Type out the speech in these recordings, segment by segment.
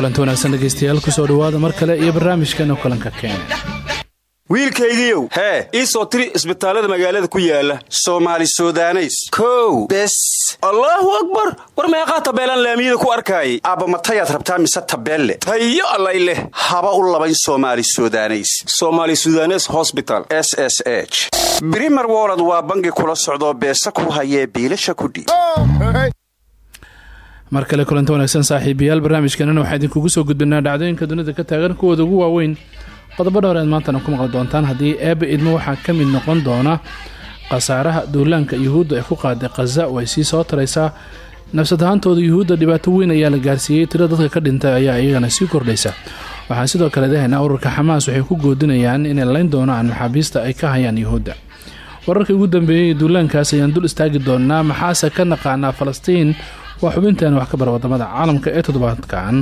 kulanti wanaagsan dhegeystayaal ku soo dhawaada mar kale iyo barnaamijkeena kulanka keene wiilkaygiiow hee ii soo tiri isbitaallada magaalada ku yaalla soomaali sudaneys. Kow bes. Allaahu akbar! War meeqaa tabeelaan laamiyada ku arkaayay. Aabba matayaad rabtaa mise tabeelle? Tayo allay leh. Haba u labayn soomaali sudaneys. Somaali sudanes hosbital s s h. Brimer wolod waa bangi kula socdoo beesa ku hayee biilasha kudhiib mar kale kulanti wanaagsan saaxiibayaal barnaamijkeenana waxaa idinkugu soo gudbinaa dhacdooyinka dunida ka taagan kuwooda ugu waaweyn. Qodobo dhowreed maantana ku maqli doontaan haddii eebba idmo waxaa ka mid noqon doona khasaaraha duulaanka yuhuudda ee ku qaaday khaza way sii soo taraysaa. Nafsad ahaantooda yuhuudda dhibaato weyn ayaa la gaarsiiyey. Tiro dadka ka dhintay ayaa iyagana sii kordhaysa. Waxaa sidoo kale dahaynaa ururka xamaas waxay ku goodinayaan inay layn doonaan maxaabiista ay ka hayaan yuhuudda. Wararkii ugu dambeeyey duulaankaas ayaan dul istaagi doonaa maxaase ka naqaanaa falastiin waa xubinteena wax ka bara waddamada caalamka ee toddobaadkan.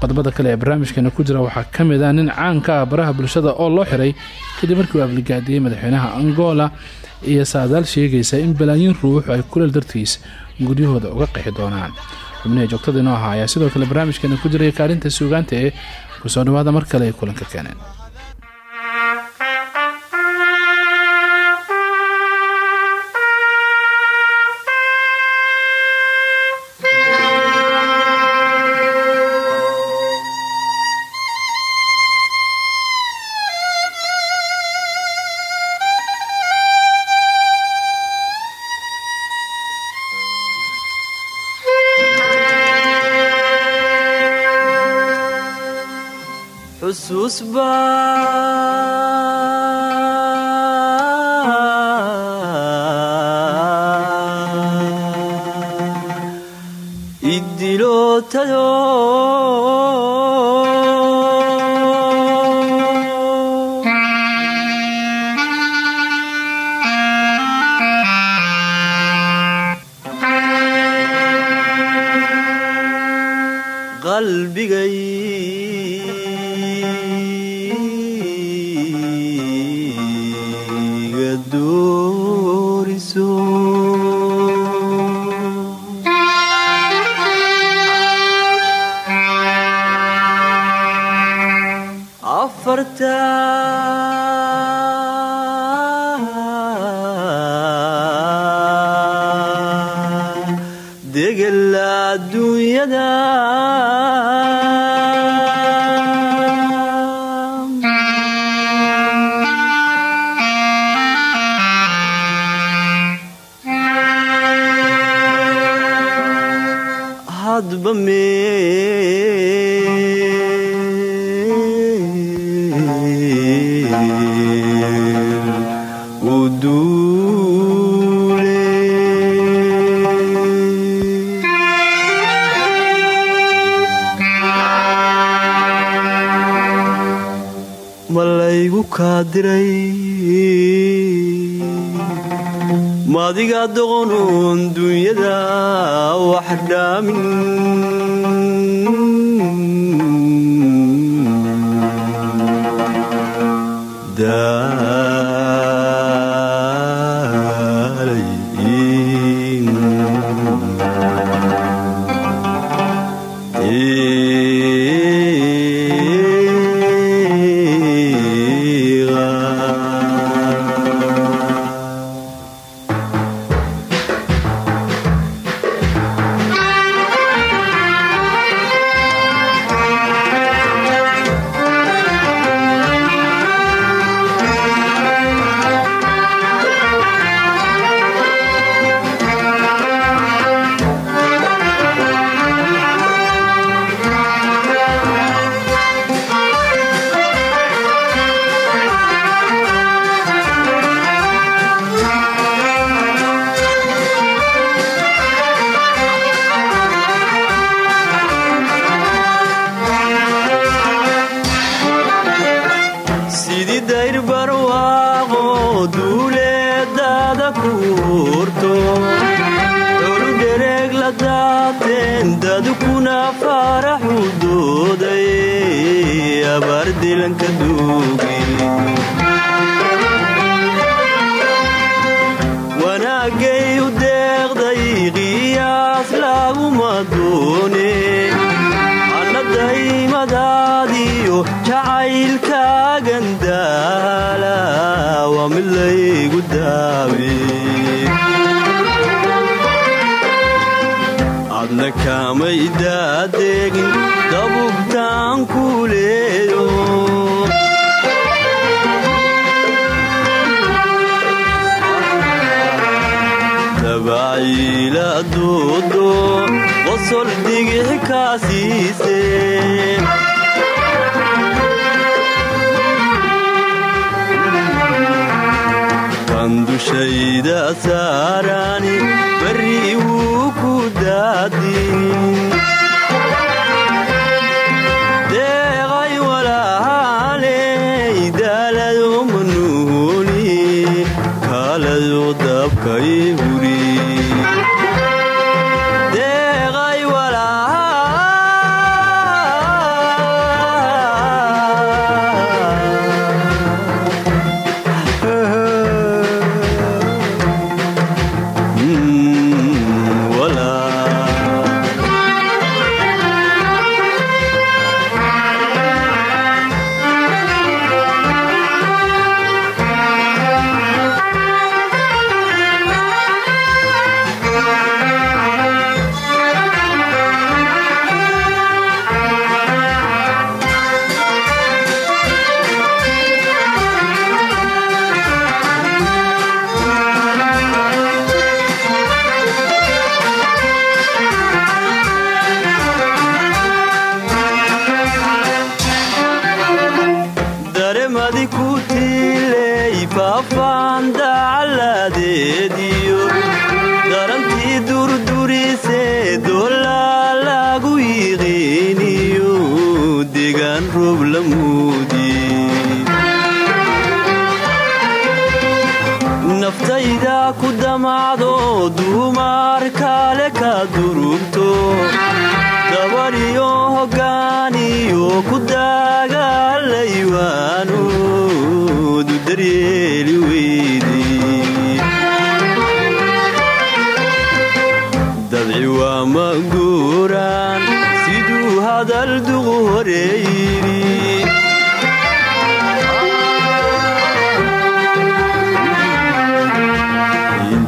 Qodobada kale ee barnaamijkeena ku jira waxaa ka mid ah nin caanka ah baraha bulshada oo loo xiray kadib markii uu afligaadiyey madaxweynaha angola. Iyo saadaal sheegaysa in balaayin ruux ay kuleel dartiis guryahooda uga qixi doonaan. Xubnihii joogtada inoo ahaa ayaa sidoo kale barnaamijkeena ku jiraya kaalinta suugaanta ee ku soo dhawaada mar kale ay kulanka keeneen xusuusba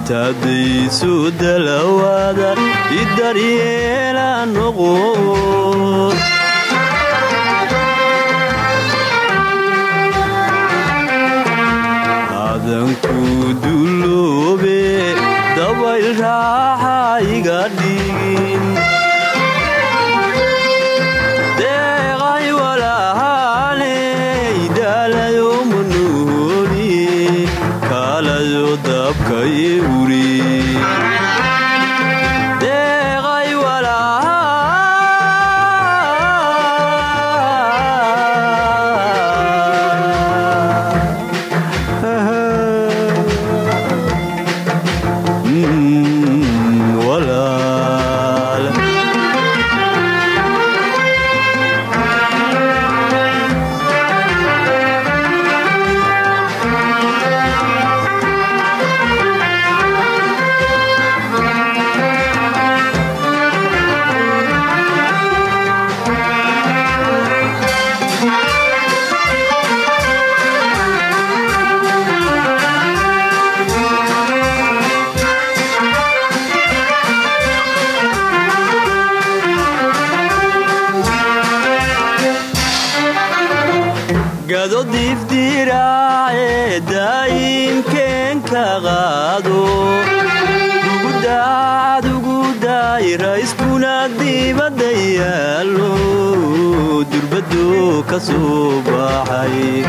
taadaysu dalawaada i daryeela noqon ka soo baxay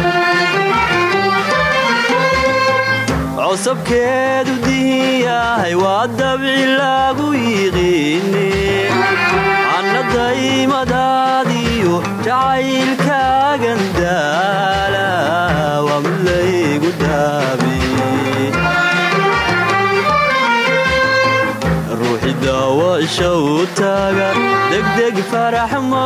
cosabkeedu diyahay waa dabci lagu yiqiine annadaymadaadiyo jacaylkaagan daala wamlaygu daabi ruuxi u taaga degdeg farax ma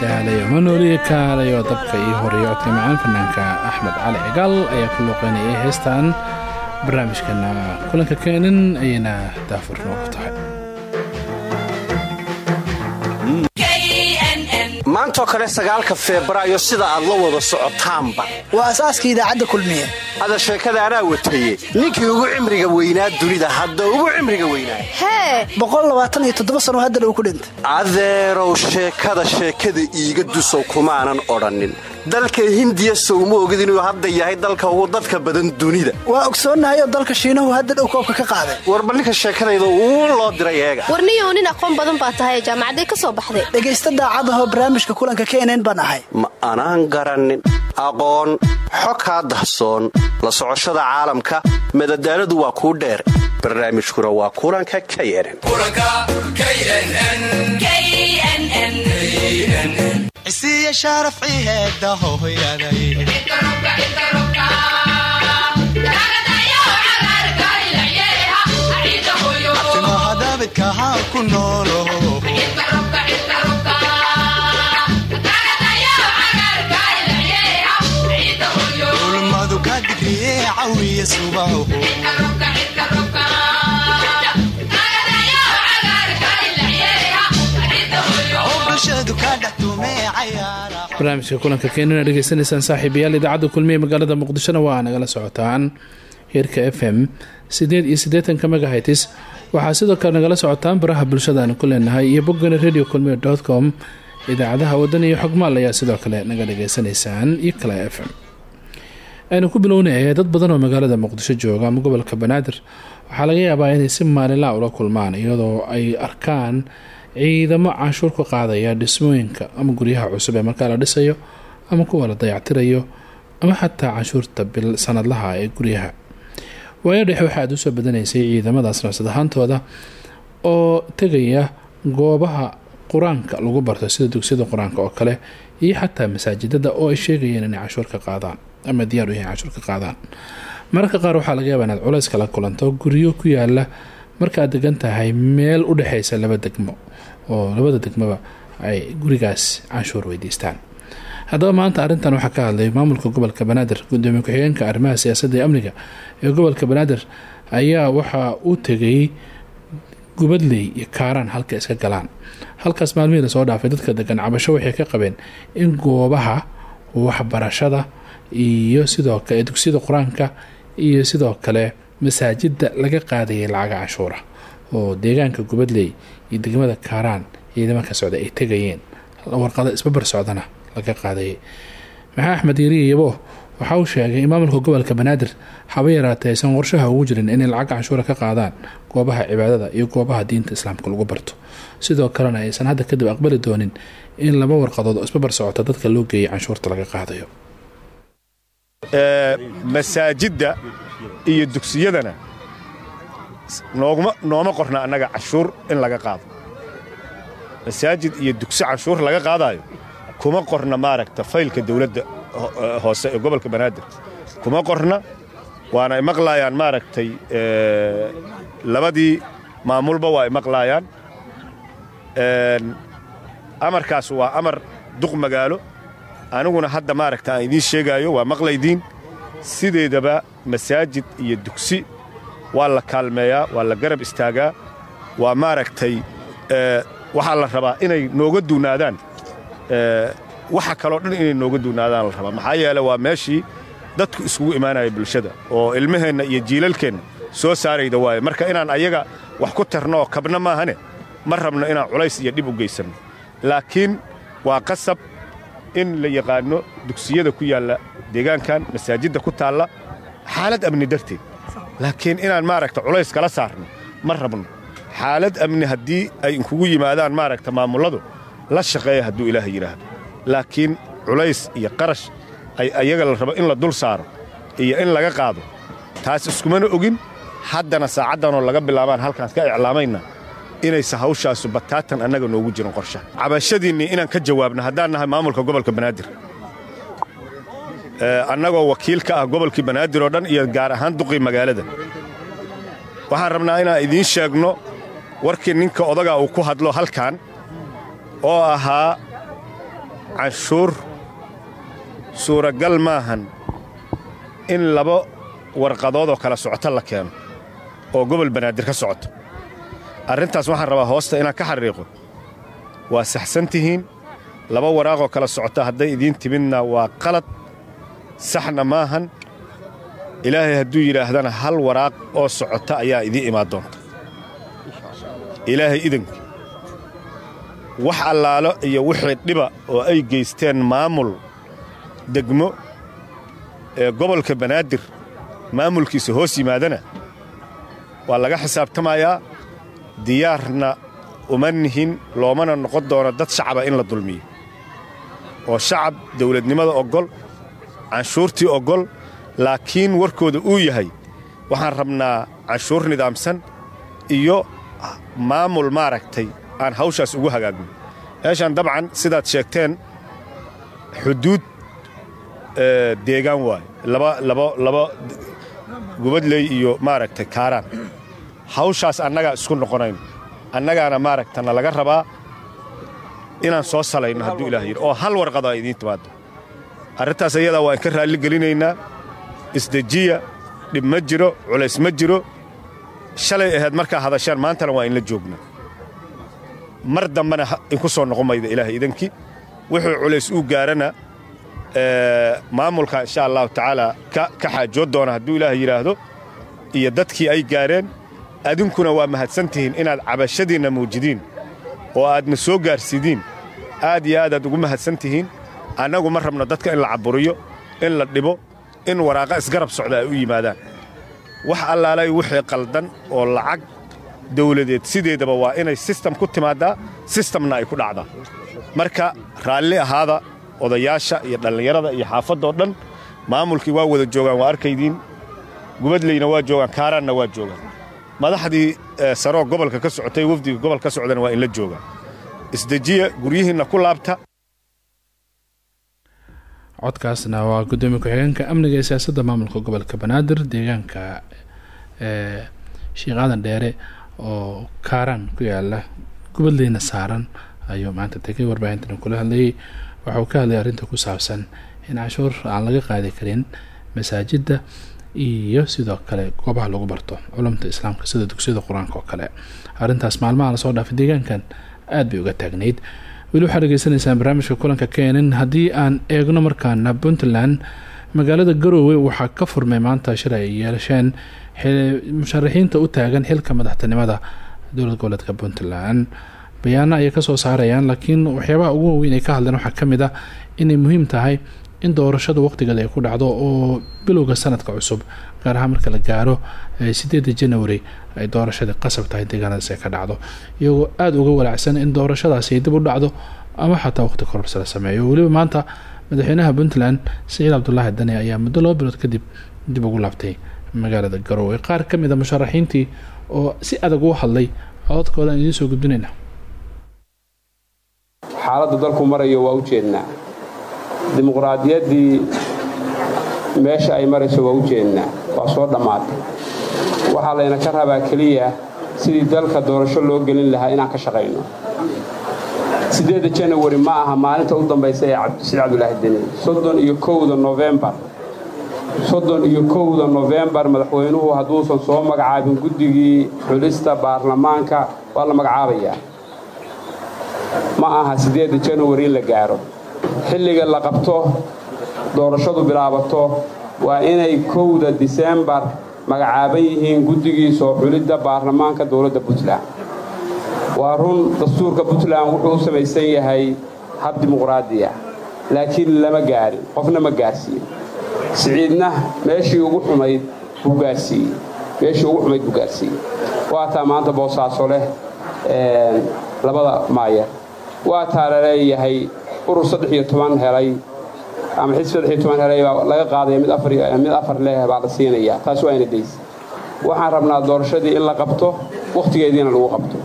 daalayo manooliye kaalayo dabka iyo horeeyo codka fanaanka axmed cali cigaal ayaa ku luuqeynayay heestan. Barnaamijkana kulanka keenin ayayna daafur noogu tahay maantoo kale sagaalka febraayo sida aad la wada socotaanba. Waa asaaska idaacadda kulmiye. Ada sheekada anaa wataye ninkii ugu cimriga weynaa dunida hadda ugu cimriga weynaa. Hee! sano haddana uu ku dhintay. Adeerow sheekada sheekada iiga dusow kumaanan odhannin. Dalka hindiya sowma ogid inuu hadda yahay dalka ugu dadka badan dunida. Waa ogsoonnahay oo dalka shiinahu hadda dhow koobka ka qaaday. Warba ninka sheekadayda uu loo diray eega? Warniyow nin aqoon badan baa tahay jaamacaday ka soo baxday. Dhegaysta daacadahoo barnaamijka kulanka knn baan ahay. Ma anaan garannin aqoon xo kaa dahsoon. La socoshada caalamka madadaaladu waa kuu dheer. Barnaamijkuna waa kulanka knn ku noolo subaho barnaamijka kulanka keenana dhegeysanaysaan saaxiibayaal idaacadda kulmiye magaalada muqdishona waa nagala socotaan heerka f m. Sideed iyo siddeetanka megahitis waxaa sidoo kale nagala socotaan baraha bulshada aanu ku leenahay iyo boggana radio kulmiye dot com idaacadaha waddan iyo xogmaal ayaa sidoo kale naga dhegeysanaysaan iyo kale f m aynu ku bilownaya dad badan oo magaalada muqdisho jooga ama gobolka banaadir waxaa laga yaabaa inay si maalinlaa ula kulmaan iyadoo ay arkaan ciidamo canshuur ku qaadaya dhismooyinka ama guryaha cusub ee markaa la dhisayo ama kuwa la dayactirayo ama xataa canshuurta bil sanadlaha ee guryaha. Waayo dhexe waxa aad u soo badanaysay ciidamadaas nafsad ahaantooda oo tegaya goobaha qur'aanka lagu barto sida dugsiyada qur'aanka oo kale iyo xataa masaajidada oo ay sheegayeen inay canshuur ka qaadaan ama diyaar u yahay canshuur ka qaadaan. Mararka qaar waxaa laga yaabaa inaad culays kala kulanto guryo ku yaalla markaad degan tahay meel u dhexeysa laba degmo oo labada degmoba ay gurigaas canshuur weydiistaan. Haddaba maanta arrintan waxaa ka hadlay maamulka gobolka banaadir gudoomiye ku-xigeenka arrimaha siyaasadda ee amniga ee gobolka banaadir ayaa waxa uu tegay gubadley iyo kaaraan halka iska galaan. Halkaas maalmihii la soo dhaafay dadka degan cabasho waxay ka qabeen in goobaha waxbarashada iyo sidoo kale dugsiyada qur'aanka iyo sidoo kale masaajida laga qaadayay lacaga canshuura oo deegaanka gubadley iyo degmada kaaraan ciidamo ka socda ay tegayeen warqado isbabar socdana laga qaadayay maxaa axmed yariya yabo waxa uu sheegay maamulka gobolka banaadir haba aysan warshaha ugu jirin inay lacag canshuura ka qaadaan goobaha cibaadada iyo goobaha diinta islaamka lagu barto. Sidoo kalena aysan hadda kadib aqbali doonin in laba warqadood oo isbabar socota dadka loo geeyay canshuurta laga qaadayo masaajidda iyo dugsiyadana nooma qorna annaga canshuur in laga qaado. Masaajid iyo dugsi canshuur laga qaadaayo kuma qorna maaragta faylka dawladda hoose ee gobolka banaadir. Kuma qorna waana ay maqlaayaan maaragtay labadii maamulba waa ay maqlaayaan. Amarkaas waa amar duq magaalo aniguna hadda maaragta aan idiin sheegaayo waa maqlaydiin sideedaba masaajid iyo dugsi waa la kaalmeeyaa waa la garab istaagaa waa maaragtay waxaa la rabaa inay nooga duunaadaan. Waxa kaloo dhan inay nooga duunaadaan la rabaa. Maxaa yeele waa meeshii dadku iskugu imaanaya bulshada oo ilmaheenna iyo jiilalkeenna soo saarayda waaye. Marka inaan ayaga wax ku tarno oo kabna maahane ma rabno inaan culays iyo dhib u geysanno. Laakiin waa qasab in la yaqaanno dugsiyada ku yaalla deegaankan masaajidda ku taalla xaalad amni darteed. Laakiin inaan maaragta culays kala saarno ma rabno. Xaalad amni haddii ay inkugu yimaadaan maaragta maamulladu la shaqeeya hadduu ilaah yidhaahdo. Laakiin culays iyo qarash ay ayaga la rabo in la dul saaro iyo in laga qaado. Taas iskumana ogin haddana saacaddanoo laga bilaabaan halkaan ka iclaamayna inaysa hawshaasu bataatan annaga noogu jirin qorshaha cabashadiinnii inaan ka jawaabno haddaan nahay maamulka gobolka banaadir. Annagoo wakiil ka ah gobolkii banaadir oo dhan iyo gaar ahaan duqii magaalada. Waxaan rabnaa inaan idiin sheegno warkii ninka odagaa uu ku hadlo halkan oo ahaa canshuur. Suuragal maahan in laba warqadood oo kala socoto la keeno oo gobol banaadir ka socoto arrintaas waxaan rabaa hoosta inaan ka xariiqo. Waa saxsan tihiin laba waraaqoo kala socota hadday idiin timidna waa qalad. Saxna maahan. Ilaahay hadduu yidhaahdana hal waraaq oo socota ayaa idiin imaan doonta. Ilaahay idanka wax allaalo iyo wixii dhiba oo ay geysteen maamul degmo ee gobolka banaadir maamulkiisa hoos yimaadana waa laga xisaabtamayaa diyaarna uma nihin loomana noqon doono dad shacaba in la dulmiyo. Oo shacab dawladnimada oggol canshuurtii oggol laakiin warkooda uu yahay waxaan rabnaa canshuur nidaamsan iyo maamul maaragtay aan hawshaas ugu hagaagno. Meeshaan dabcan sidaad sheegteen xuduud deegaan waaye. Laba laba laba gubadley iyo maaragtay kaaraan hawshaas annagaa isku noqonayno annagaana maaragtana laga rabaa inaan soo salayno hadduu ilaah yidhi. oo hal warqado ay idiin timaaddo. Arrintaas ayadaa waan ka raalli gelinaynaa isdejiya dhib ma jiro culays ma jiro. Shalay ahayd markaa hadashaan maantana waa inla joognaa. Mar dambena inku soo noqon mayda ilaahay idankii wuxuu culays uu gaarana maamulka insha allahu tacaala ka xaajood doona hadduu ilaah yidhaahdo. Iyo dadkii ay gaareen adinkuna waa mahadsantihiin inaad cabashadiinna muujidiin oo aadna soo gaarsiidiin. Aad iyo aadaad ugu mahadsan tihiin annagu ma rabno dadka in la caburiyo in la dhibo in waraaqa isgarab socda ay u yimaadaan. Wax allaalay wixii qaldan oo lacag dawladeed sideedaba waa inay sistam ku timaaddaa sistamna ay ku dhacdaa. Marka raalli ahaada odayaasha iyo dhallinyarada iyo xaafadoo dhan maamulkii waa wada joogaan waa arkaydiin. Gubadleyna waa joogaan kaaraanna waa joogaan madaxdii saroo gobolka ka socotay wafdiga gobol ka socdana waa inla joogaan isdejiya guryihiinna ku laabta. Codkaasna waa gudoomiye ku-xigeenka amniga ee siyaasadda maamulka gobolka banaadir deegaanka sheekh aadan dheere oo kaaraan ku yaalla gubadleyna saaran ayuu maanta tegay warbaahintan kula hadlayay. Waxa uu ka hadlayay arrinta ku saabsan in cashuur aan laga qaadi karin masaajidda iyo sidoo kale goobaha lagu barto culumta islaamka sida dugsiyada qur'aanka oo kale. Arrintaas maalmaha la soo dhaafay deegaankan aada bay uga taagnayd. Weli waxaad dhegeysanaysaan barnaamijka kulanka keenan haddii aan eegno markaana puntland magaalada garoowe waxaa ka furmay maanta shir ay yeelasheen musharaxiinta u taagan xilka madaxtinimada dowlad goboleedka puntland. Bayaano ayay ka soo saarayaan laakiin waxyaabaha ugu waaweyn ay ka hadleen waxaa ka mid ah inay muhiim tahay in doorashada waqtigeeda ay ku dhacdo oo bilowga sanadka cusub gaar ahaan marka la gaaro sideeda january ay doorashadii qasab tahay deegaanadaas ay ka dhacdo. Iyagoo aada uga walaacsan in doorashadaasi ay dib u dhacdo ama xataa waqti korobs la sameeyo. Weliba maanta madaxweynaha puntland saciid cabdulaahi dani ayaa muddo laba bilood kadib dib ugu laabtay magaalada garoowe qaar ka mid a musharaxiintii oo si adag ugu hadlay cododkooda aan idiin soo gudbinayna xaaladda dalku marayo waa u jeednaa dimuqraadiyaddii meesha ay marayso waa u jeednaa waa soo dhammaatay waxaa layna ka rabaa keliya sidii dalka doorasho loo gelin lahaa inaan ka shaqayno. Siddeedda janawari ma aha maalinta u dambaysa ee cabdisiid cabdulaahi deni soddon iyo kowda nofembar soddon iyo kowda nofembar madaxweynuhu hadduusan soo magacaabin guddigii xulista baarlamaanka waa la magacaabayaa ma aha siddeedda janawari in la gaaro xilliga la qabto doorashadu bilaabato waa inay kowda disembar magacaaban yihiin guddigii soo xulidda baarlamaanka dowladda puntland. Waa run dastuurka puntland wuxuu u samaysan yahay hab dimuqraadiya laakiin lama gaarin qofna ma gaarsiin. Siciidna meeshii ugu xumayd buu gaarsiiyey meeshii ugu xumayd buu gaarsiiyey. Waataa maanta boosaaso leh labada maayer waataa la leeyahay urur saddex iyo toban helay ama xisb saddex iyo toban helay baa laga qaadaya mid afar mid afar leh baa la siinayaa taas waa ina daysa waxaan rabnaa doorashadii in la qabto wakhtigeediina lagu qabto.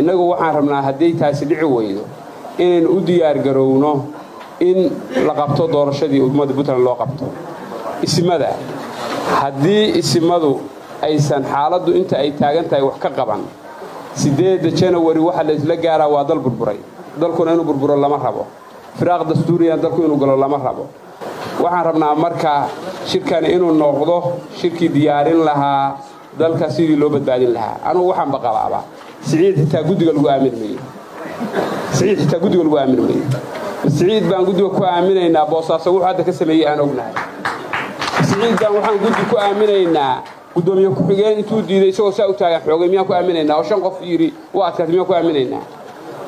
Innagu waxaan rabnaa hadday taasi dhici weydo inaynu u diyaargarowno in la qabto doorashadii ummadda puntland loo qabto. Isimada haddii isimadu aysan xaaladdu inta ay taagan tahay wax ka qaban siddeedda janawari waxa laysla gaaraa waa dal burburay. Dalkuna inuu burburo lama rabo firaaq dastuuriyana dalku inuu galo lama rabo. Waxaan rabnaa marka shirkani inuu noqdo shirkii diyaarin lahaa dalka sidii loo badbaadin lahaa. Anugu waxaan baqabaabaa siciid xitaa guddiga lagu aamin mayo. Siciid xitaa guddiga lagu aamin mayo. Siciid baan guddiga ku aaminaynaa boosaaso wuxuu hadda ka sameeyey aan ognahay. Siciid baan waxaan guddi ku aaminaynaa guddoomiye ku-xigeen intuu diiday isagoo saa u taagan xoogay miyaan ku aaminaynaa? Oo shan qof yidhi waa adkaatay miyaan ku aaminaynaa?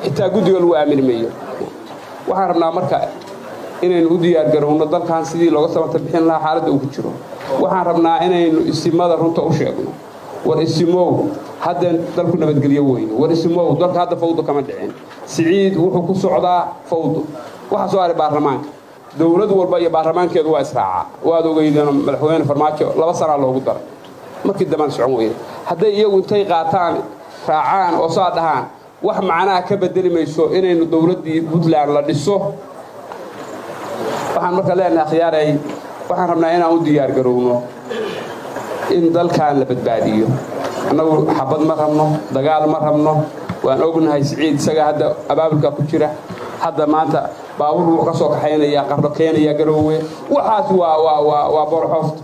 Xitaa guddiga lagu aamini mayo waxaan rabnaa marka inaynu u diyaargarowno dalkan sidii looga samata bixin lahaa xaaladda uu ku jiro. Waxaan rabnaa inaynu isimada runta u sheegno. War isimow hadda dalku nabadgelyo weyne war isimow dalka hadda fawdo kama dhicin. Siciid wuxuu ku socdaa fawdo. Waxaa soo haray baarlamaanka. Dowlad walba iyo baarlamaankeedu waa israacaa. Waad ogeydeen madaxweyne farmaajo laba sanaa loogu daray. Markii dambaan socon weyda hadday iyagu intay qaataan raacaan oo saa dhahaan wax macnaha ka bedeli mayso inaynu dowladdii puntland la dhiso. Waxaan marka leenahay akhyaaray waxaan rabnaa inaan u diyaargarowno in dalkan la badbaadiyo. Annagu xabad ma rabno dagaal ma rabno. Waan ognahay siciid isaga hadda abaabulka ku jira. Hadda maanta baabuur wuu ka soo kaxaynaya qardho keenaya garoowe waxaas waa borxoofta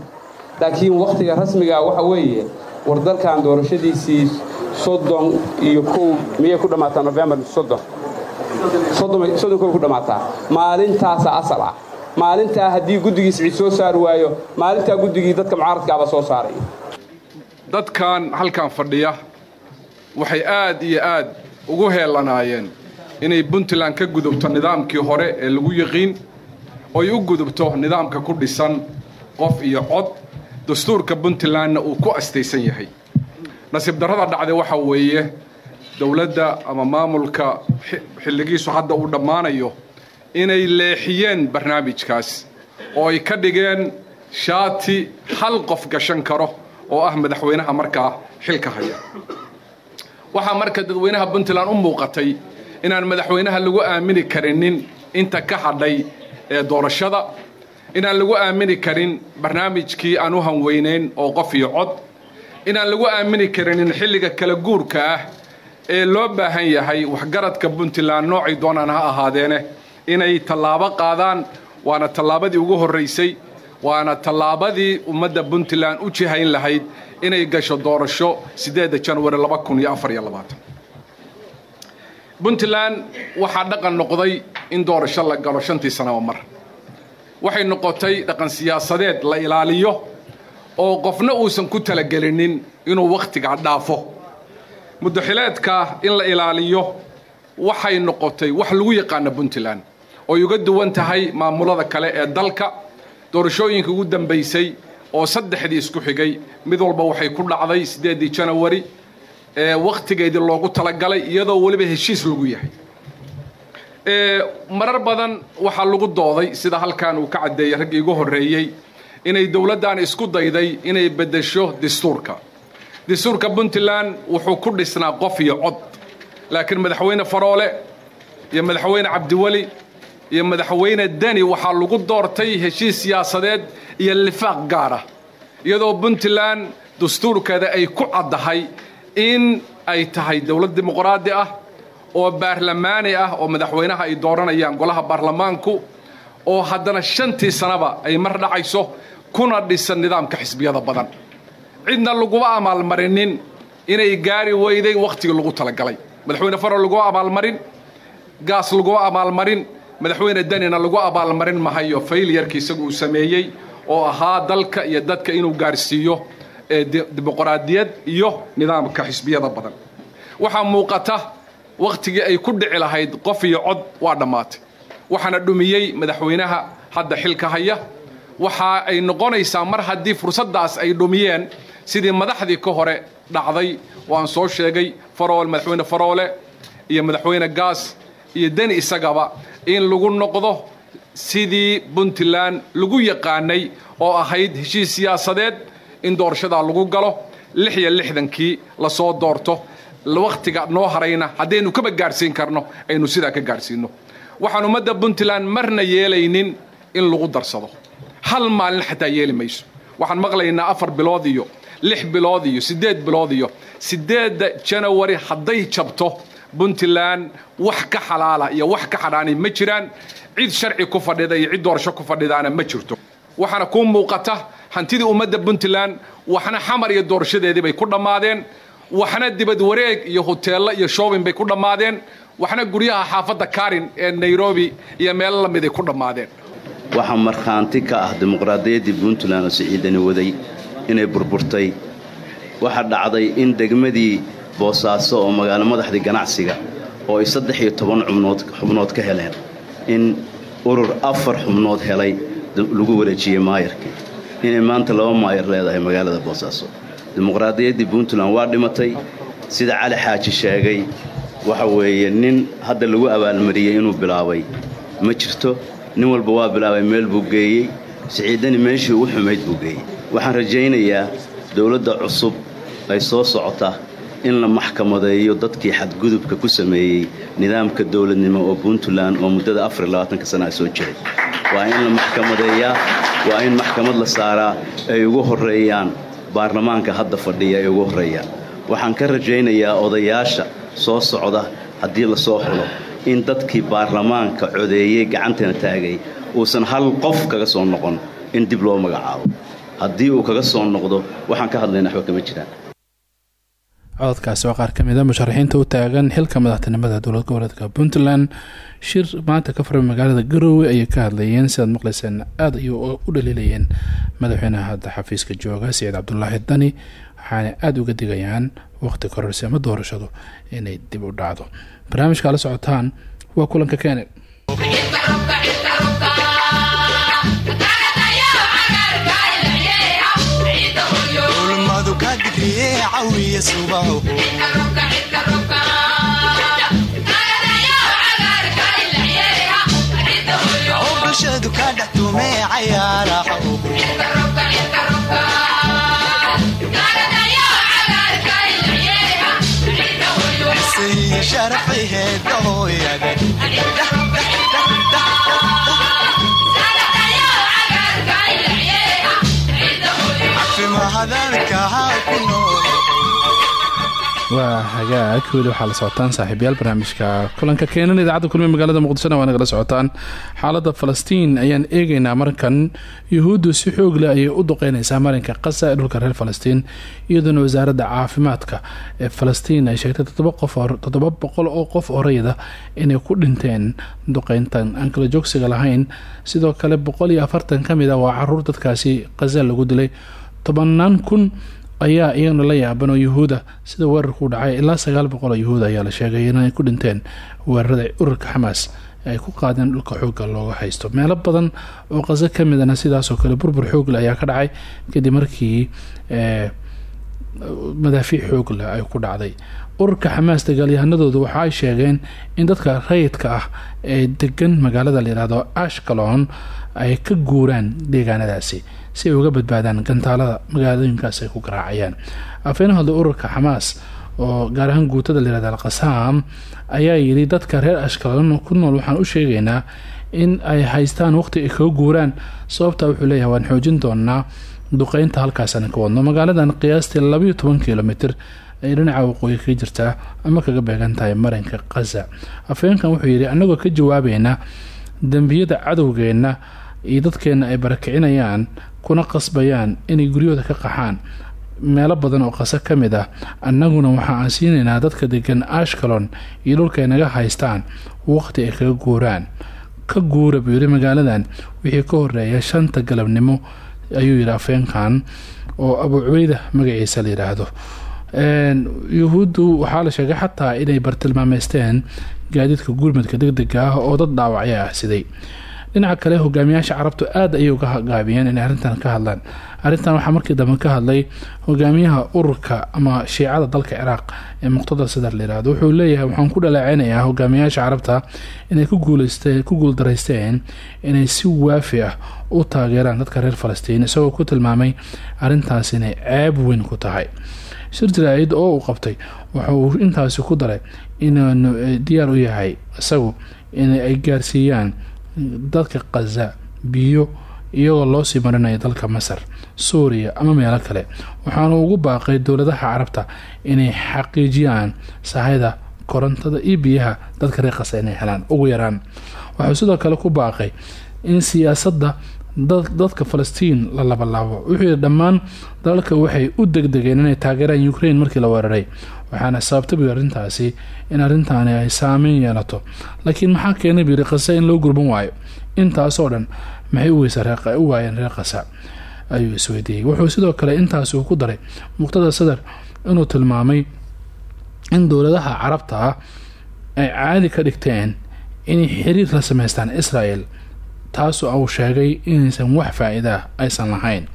laakiin wakhtiga rasmiga waxa weeye war dalkan doorashadiisii soddon iyo kow miyay ku dhammaataa nofembar soddon soddon kow ku dhammaataa maalintaasaa asal ah. Maalintaa haddii guddigii siciid soo saari waayo maalintaa guddigii dadka mucaaradkaaba soo saaray. Dadkan halkan fadhiya waxay aad iyo aad ugu heellanaayeen inay puntland ka gudubto nidaamkii hore ee lagu yiqiin oy u gudubto nidaamka ku dhisan qof iyo cod. Dastuurka puntlandna uu ku astaysan yahay nasiib darrada dhacday waxa weeye dowladda ama maamulka xilligiisu hadda uu dhammaanayo inay leexiyeen barnaamijkaas oo ay ka dhigeen shaati hal qof gashan karo oo ah madaxweynaha markaa xilka haya. Waxaa marka dadweynaha puntland u muuqatay inaan madaxweynaha lagu aamini karinin inta ka hadhay ee doorashada. Inaan lagu aamini karin barnaamijkii aan u hanweynayn oo qof iyo cod inaan lagu aamini karinin xilliga kala guurka ah ee loo baahan yahay waxgaradka puntland noocay doonaan ha ahaadeene inay tallaabo qaadaan waana tallaabadii ugu horraysay waana tallaabadii ummadda puntland u jihayn lahayd inay gasho doorasho siddeedda janwari laba kun iyo afar iyo labaatan. Puntland waxaa dhaqan noqday in doorasho la galo shantii sanaba mar. Waxay noqotay dhaqan siyaasadeed la ilaaliyo oo qofna uusan ku talagelinin inuu wakhtiga dhaafo. Muddaxileedka in la ilaaliyo waxay noqotay wax lagu yaqaana puntland oy uga duwan tahay maamulada kale ee dalka. Doorashooyinka ugu dambaysay oo saddexdii isku xigay mid walba waxay ku dhacday siddeeddii janawari ee wakhtigeedii loogu talagalay iyadoo weliba heshiis lagu yahay. Marar badan waxaa lagu dooday sida halkan uu ka caddeeyey raggii igu horreeyey inay dowladdan isku dayday inay beddesho dastuurka. Dastuurka puntland wuxuu ku dhisnaa qof iyo cod laakiin madaxweyne faroole iyo madaxweyne cabdiweli iyo madaxweyne deni waxaa lagu doortay heshiis siyaasadeed iyo lifaaq gaar ah iyadoo puntland dastuurkeeda ay ku caddahay in ay tahay dowlad dimuqraadi ah oo baarlamaani ah oo madaxweynaha ay dooranayaan golaha baarlamaanku oo haddana shantii sanaba ay mar dhacayso kuna dhisan nidaamka xisbiyada badan. Cidna laguma amaalmarinin inay gaari weyday wakhtigii lagu talagalay. Madaxweyne farol laguma abaalmarin gaas laguma abaalmarin madaxweyne danina lagu abaalmarin mahayo fayliyarka isagu uu sameeyey oo ahaa dalka iyo dadka inuu gaarsiiyo dimuqraadiyad iyo nidaamka xisbiyada badan. Waxaa muuqata wakhtigii ay ku dhici lahayd qof iyo cod waa dhammaatay. Waxaana dhumiyey madaxweynaha hadda xilka haya waxa ay noqonaysaa mar haddii fursaddaas ay dhumiyeen sidii madaxdii ka hore dhacday oo aan soo sheegay faroole madaxweyne faroole iyo madaxweyne gaas iyo deni isagaba in lagu noqdo sidii puntland lagu yaqaanay oo ahayd heshiis siyaasadeed in doorashadaa lagu galo lix iyo lixdankii la soo doorto. Wakhtiga noo harayna haddaynu kaba gaadhsiin karno aynu sidaa ka gaadhsiinno waxaan ummadda puntland marna yeelaynin in lagu darsado hal maalin xataa yeeli mayso. Waxaan maqlaynaa afar bilood iyo lix bilood iyo siddeed bilood iyo siddeedda janawari hadday jabto puntland wax ka xalaala iyo wax ka xadhaani ma jiraan. Cid sharci ku fadhida iyo cid doorasho ku fadhidaana ma jirto. Waxaana kuu muuqata hantidii ummadda puntland waxna xamar iyo doorashadeedii bay ku dhammaadeen. Waxna dibad wareeg iyo hoteello iyo shoobin bay ku dhammaadeen. Waxna guryaha xaafadda karin ee nairobi iyo meelo la mid ay ku dhammaadeen waxaa markhaanti ka ah dimuqraadiyaddii puntland oo siciidani waday inay burburtay. Waxaa dhacday in degmadii boosaaso oo magaalo madaxdii ganacsiga oo ay saddex iyo toban xubnood ka heleen. In urur afar xubnood helay lagu wareejiyey maayarkii inay maanta laba maayar leedahay magaalada boosaaso dimuqraadiyaddii puntland waa dhimatay sida cali xaaji sheegay. Waxa weeye nin hadda lagu abaalmariyey inuu bilaabay. Ma jirto nin walba waa bilaabay meel buu geeyey siciidani meeshii ugu xumayd buu geeyey. Waxaan rajaynayaa dowladda cusub ay soo socota in la maxkamadeeyo dadkii xadgudubka ku sameeyey nidaamka dowladnimo oo puntland oo muddada afarlabaatanka sanaa soo jiray waa in la maxkamadeeyaa waa in maxkamad la saaraa ay ugu horreeyaan baarlamaanka hadda fadhiya ay ugu horreeyaan. Waxaan ka rajaynayaa odayaasha soo socda haddii la soo xulo in dadkii baarlamaanka codeeyey gacantana taagay uusan hal qof kaga soo noqon in dib loo magacaabo. Haddii uu kaga soo noqdo waxaan ka hadlayna waxba kama jiraan. Cododkaasi waa qaar ka mid a musharaxiinta u taagan xilka madaxtinimada dowlad goboleedka puntland shir maanta ka furay magaalada garoowe ayay ka hadlayeen sidaad maqlayseen aada ayuu u dhaliilayeen madaxweynaha hadda xafiiska jooga siciid cabdulaahi dani waxaana aada uga digayaan waqti kororsi ama doorashadu inay dib u dhacdo barnaamijka la socotaan waa kulanka kene ulmadu waa hagaag weli waxaa la socotaan saaxiibayaal barnaamijka kulanka keenan idaacadda kulmi magaalada muqdishona waa nagala socotaan. Xaaladda falastiin ayaan eegaynaa markan yuhuuddu si xoog leh ayay u duqeynaysaa marinka qasa ee dhulka reer falastiin iyadoona wasaaradda caafimaadka ee falastiin ay sheegtay toddoba boqol oo qof oo rayida inay ku dhinteen duqeyntan. Aan kala joogsiga lahayn sidoo kale boqol iyo afartan ka mid a waa carruur dadkaasi qaza lagu dilay. Tobanaan kun ayaa iyagana la yaaban oo yuhuuda sida weerarku dhacay ilaa sagaal boqol oo ayaa la sheegay inay ku dhinteen weerarada ururka xamaas ay ku qaadeen dhulka xoogga looga haysto. Meelo badan oo qaso ka midana sidaasoo kale burbur xoogle ayaa ka dhacay kadib markii madaafiic xoogle ay ku dhacday. Ururka xamaas dagaalyahanadoodu waxa ay sheegeen in dadka rayidka ah ee degan magaalada layihahdo ashkalon ay ka guuraan deegaanadaasi si ay uga badbaadaan gantaalada magaalooyinkaas ay ku garaacayaan. Afeen hadla ururka xamaas oo gaar ahaan guutada layihahda alqasaam ayaa yidhi dadka reer ashkalon ku nool waxaan u sheegaynaa in ay haystaan waqti ay kaga guuraan sababta wuxuu leeyahay waan xoojin doonaa duqeynta halkaasana ka wadno. Magaaladan qiyaastii labayo toban kilomitr ay dhinaca waqooyi kaga jirtaa ama kaga beegan tahay marinka qaza afeenkan wuxuu yidhi annagoo ka jawaabayna dembiyada cadowgeenna iyo dadkeenna ay barakicinayaan kuna qasbayaan inay guryahooda ka qaxaan. Meelo badan oo qaso ka mid ah annaguna waxa aan siinaynaa dadka degan ashkalon iyo dhulka naga haystaan waqti ay kaga guuraan. Ka guura buu magaaladan wixii ka horreeya shanta galabnimo ayuu yidhi afeenkan oo abu cubeyda magaciisa la yidhaahdo. Yuhuuddu waxaa la sheegay xataa inay bartilmaameysteen gaadiidka gurmadka degdega ah oo dad dhaawacya ah siday dhinaca kale hogaamiyaasha carabtu aada ayay uga gaabiyeen inay arrintan ka hadlaan. Arrintan waxaa markii dambe ka hadlay hogaamiyaha ururka ama shiicada dalka ciraaq ee muqtada sadar layirahdo wuxuu leeyahay waxaan ku dhaleeceynayaa hogaamiyaasha carabta inay ku guuldaraysteen inay si waafi ah u taageeraan dadka reer falastiin isagoo ku tilmaamay arrintaas inay ceeb weyn ku tahay. Shir jaraa'id oo uu qabtay waxa uu intaasi ku daray inaanu diyaar u yahay isagu in ay gaarsiiyaan dadka khaza biyo iyagoo loo sii marinaya dalka masar suuriya ama meelo kale. Waxaanu ugu baaqay dowladaha carabta inay xaqiijiyaan sahayda korontada iyo biyaha dadka reer khaza inay helaan. Ugu yaraan waxuu sidoo kale ku baaqay in siyaasadda dadka falastiin la labalaabo wuxuu yidhi dhammaan dalalka waxay u degdegeen inay taageeraan ukraine markii la weeraray waxaana sababta buu arrintaasi in arrintaani ay saameyn yeelato. Laakiin maxaa keenay buu yidhi khasa in loo gurban waayo. Intaasoo dhan maxay u waayeen reer khasa ayuu isweydiiyey wuxuu sidoo kale intaasi uu ku daray muqtada sadar inuu tilmaamay in dowladaha carabta ah ay caadi ka dhigteen inay xiriir la sameystaan israel taasoo uu sheegay inaysan wax faa-iidaa aysan lahayn.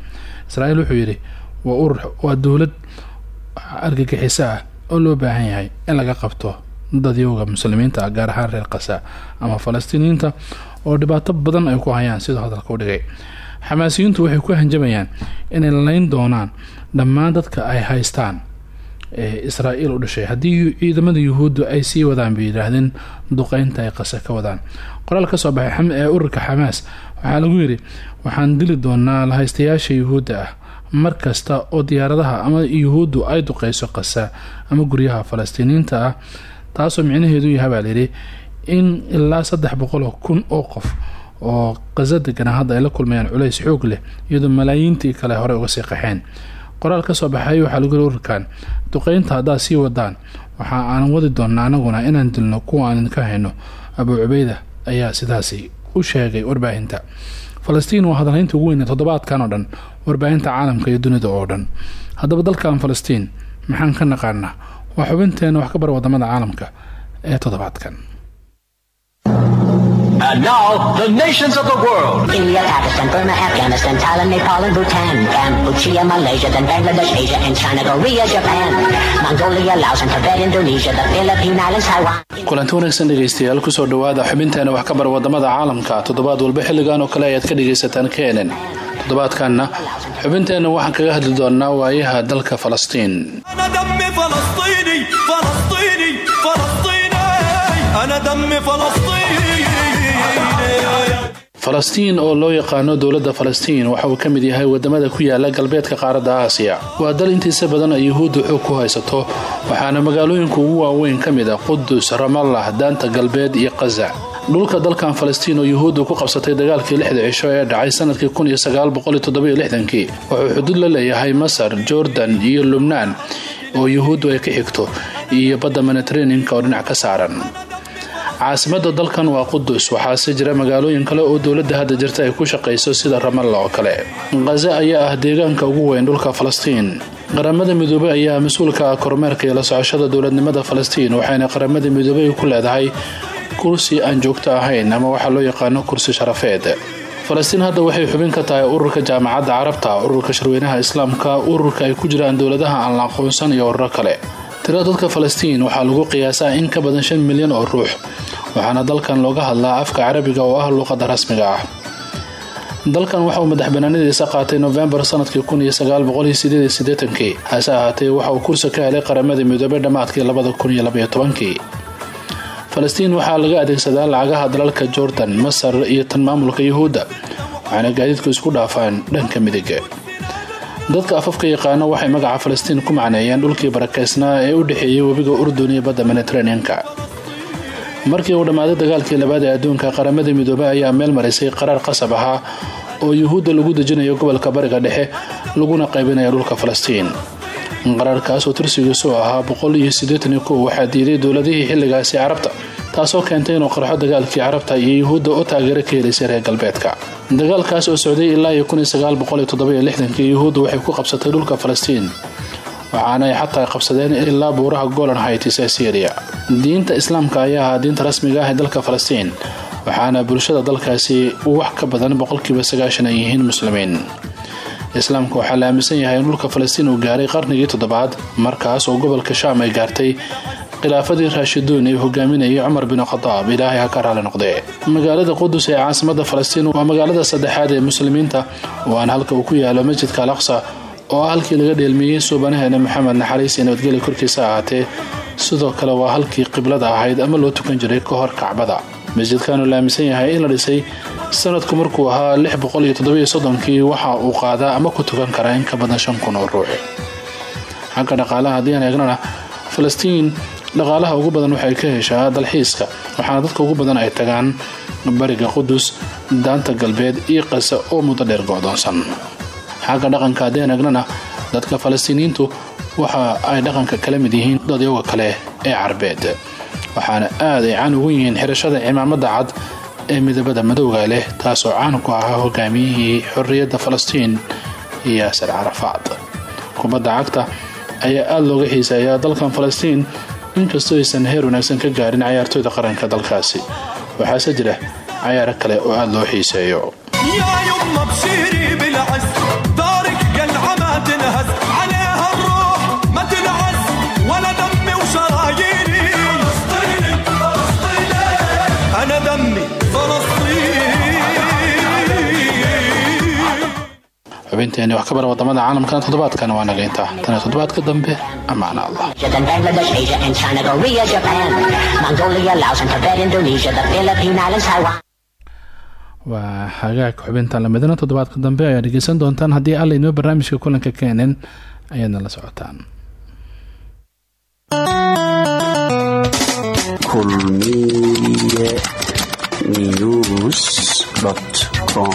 Israel wuxuu yidhi waa urur waa dowlad argagixiso ah oo loo baahan yahay in laga qabto dadyowga muslimiinta gaar ahaan reer kasa ama falastiiniyiinta oo dhibaato badan ay ku hayaan siduu hadalka u dhigay. Xamaasiyiintu waxay ku hanjabayaan inay layn doonaan dhammaan dadka ay haystaan ee israa'iil u dhashay. Haddii ciidamada yuhuuddu ay sii wadaan bay yidhaahdeen duqeynta ay qase ka wadaan. Qoraal ka soo baxay ee ururka xamaas waxaa lagu yidhi waxaan dili doonaa lahaystayaasha yuhuudda ah mar kasta oo diyaaradaha ama yuhuuddu ay duqeyso qasa ama guryaha falastiiniyiinta ah taasoo micnaheedu yahay baa layidhi in ilaa saddex boqoloo kun oo qof oo qaso degana hadda ay la kulmayaan culays xoog leh iyadoo malaayiintii kale hore uga sii qaxeen. Qoraal ka soo baxay waxaa lagu yiri ururkan duqeynta haddaad sii wadaan waxa aanan wadi doonaa anaguna inaan dilno kuwa aan idinka hayno. Abuu cubeyda ayaa sidaasi u sheegay warbaahinta. Falastiin waa hadalhaynta ugu weyne toddobaadkan oo dhan warbaahinta caalamka iyo dunida oo dhan. Haddaba dalkan falastiin maxaan ka naqaanaa? Waa xubinteena wax ka bar waddamada caalamka ee toddobaadkan. And now, the nations of the world. India, Pakistan, Burma, Afghanistan, Thailand, Nepal, and Bhutan, Cambodia, Malaysia, then Bangladesh, Asia, and China, Korea, Japan, Mongolia, Laos, and Tibet, Indonesia, the Philippine Islands, Taiwan. kulanti wanaagsan dhegeystayaal ku soo dhawaada xubinteena wax ka bar waddamada caalamka toddobaad walba xilligan oo kale ayaad ka dhegaysataan kenen toddobaadkanna xubinteenna waxaan kaga hadli doonaa waayaha dalka falastiin. Falastiin oo loo yaqaano dowladda falastiin waxa uu ka mid yahay waddamada ku yaalla galbeedka qaaradda aasiya. Waa dal intiisa badan ay yuhuudda xoog ku haysato waxaana magaalooyinka ugu waaweyn ka mid ah qudus ramallah daanta galbeed iyo qaza dhulka dalkan falastiin oo yuhuuddu ku qabsatay dagaalkii lixda cisho ee dhacay sannadkii kii wuxuu xuduud la leeyahay masar jordan iyo lubnaan oo yuhuuddu ay ka xigto iyo badda mediteraneanka oo dhinac ka saaran. Caasimada dalkan waa qudus waxaase jira magaalooyin kale oo dowladda hadda jirta ay ku shaqayso sida ramalla oo kale. Khaza ayaa ah deegaanka ugu weyn dhulka falastiin. Qaramada midoobey ayaa mas'uulka ah kormeerka iyo la socoshada dowladnimada falastiin waxayna qaramada midoobey ku leedahay kursi aan joogto ahayn ama waxaa loo yaqaano kursi sharafeed. Falastiin hadda waxay xubin ka tahay ururka jaamacadda carabta ururka shirweynaha islaamka ururka ay ku jiraan dowladaha aan la aqoonsan iyo ururo kale. Tirada dadka falastiin waxaa lagu qiyaasaa in ka badan shan milyan oo ruux waxaana dalkan looga hadlaa afka carabiga oo ah luuqadda rasmiga ah. Dalkan waxa uu madax banaanadiisa qaatay nofembar sannadkii kii hase ahaatee waxa uu kursi ka helay qaramada midoobey dhammaadkii falastiin waxaa laga adeegsadaa lacagaha dalalka jordan masar iyo tan maamulka yuhuudda waxaana gaadiidku isku dhaafaan dhanka midiga dadka afafka yaqaano waxay magaca falastiin ku macneeyeen dhulkii barakeysnaa ee u dhexeeyay webiga urdun iyo badda mediteraneanka markii uu dhammaaday dagaalkii labaad ee adduunka qaramada midoobey ayaa meel marisay qaraar qasab ahaa oo yuhuudda lagu dejinayo gobolka bariga dhexe laguna qaybinayo dhulka falastiin qaraarkaas oo tirsigiisu ahaa waxaa diiday dowladihii xilligaasi carabta taasoo keentay inuu qarxo dagaalkii carabta iyo yuhuudda oo taageero ka helaysay reer galbeedka. Dagaalkaas oo socday ilaa yuhuuddu waxay ku qabsatay dhulka falastiin waxaana ay xataa qabsadeen ilaa buuraha golan haytis ee syriya diinta islaamka ayaa ahaa diinta rasmiga ah ee dalka falastiin waxaana bulshada dalkaasi wax ka badan boqolkiiba sagaashan ay yihiin muslimiin islaamka waxaa la aaminsan yahay in dhulka falastiin uu gaaray qarnigii toddobaad markaas oo gobolka shaam ay gaartay. Khilaafadii raashiduun ee hogaaminayay cumar bin khadaab ilaahay ha ka raali noqdee. Magaalada qudus ee caasimada falastiin waa magaalada saddexaad ee muslimiinta waana halka uu ku yaalo masjidka al aqsa oo ah halkii laga dheelmiyey suubanaheena maxamed naxariis iyo nabadgelya korkiisa ahaatee. Sidoo kale waa halkii qiblada ahayd ama loo tukan jiray ka hor kacbada. Masjidkaanu la aaminsan yahay in la dhisay sanadku markuu ahaa kii waxa uu qaadaa ama ku tukan karaa in ka badan shan kun oo ruux xagga dhaqaalaha haddii aan eegnana falastiin dhaqaalaha ugu badan waxay ka heshaa dalxiiska waxaana dadka ugu badan ay tagaan bariga qudus daanta galbeed iyo qase oo muddo dheer go'doonsan. Xagga dhaqanka haddii aan dadka falastiiniyiintu waxa ay dhaqanka kala mid yihiin dadyoga kale ee carbeed. Waxaana aad ay caan ugu yihiin xirashada cimaamada cad ee midabada madowga leh taasoo caan ku ahaa hogaamiyihii xorriyadda falastiin yaasir carafaad kubadda cagta ayaa aada looga xiiseeyaa dalkan falastiin. Inkastoo aysan heer wanaagsan ka gaarin cayaartooyda qaranka dalkaasi waxaase jira cayaaro kale oo aada loo xiiseeyo xubinteeni wax ka bara waddamada caalamkana toddobaadkan waa naga intaa tani toddobaadka dambe ammaana allah. Waa hagaag xubintan lamidana toddobaadka dambe ayaa dhegeysan doontaan. Haddii alla inoo barnaamijka kulanka keeneen ayaadna la socotaan. Kulmiye news com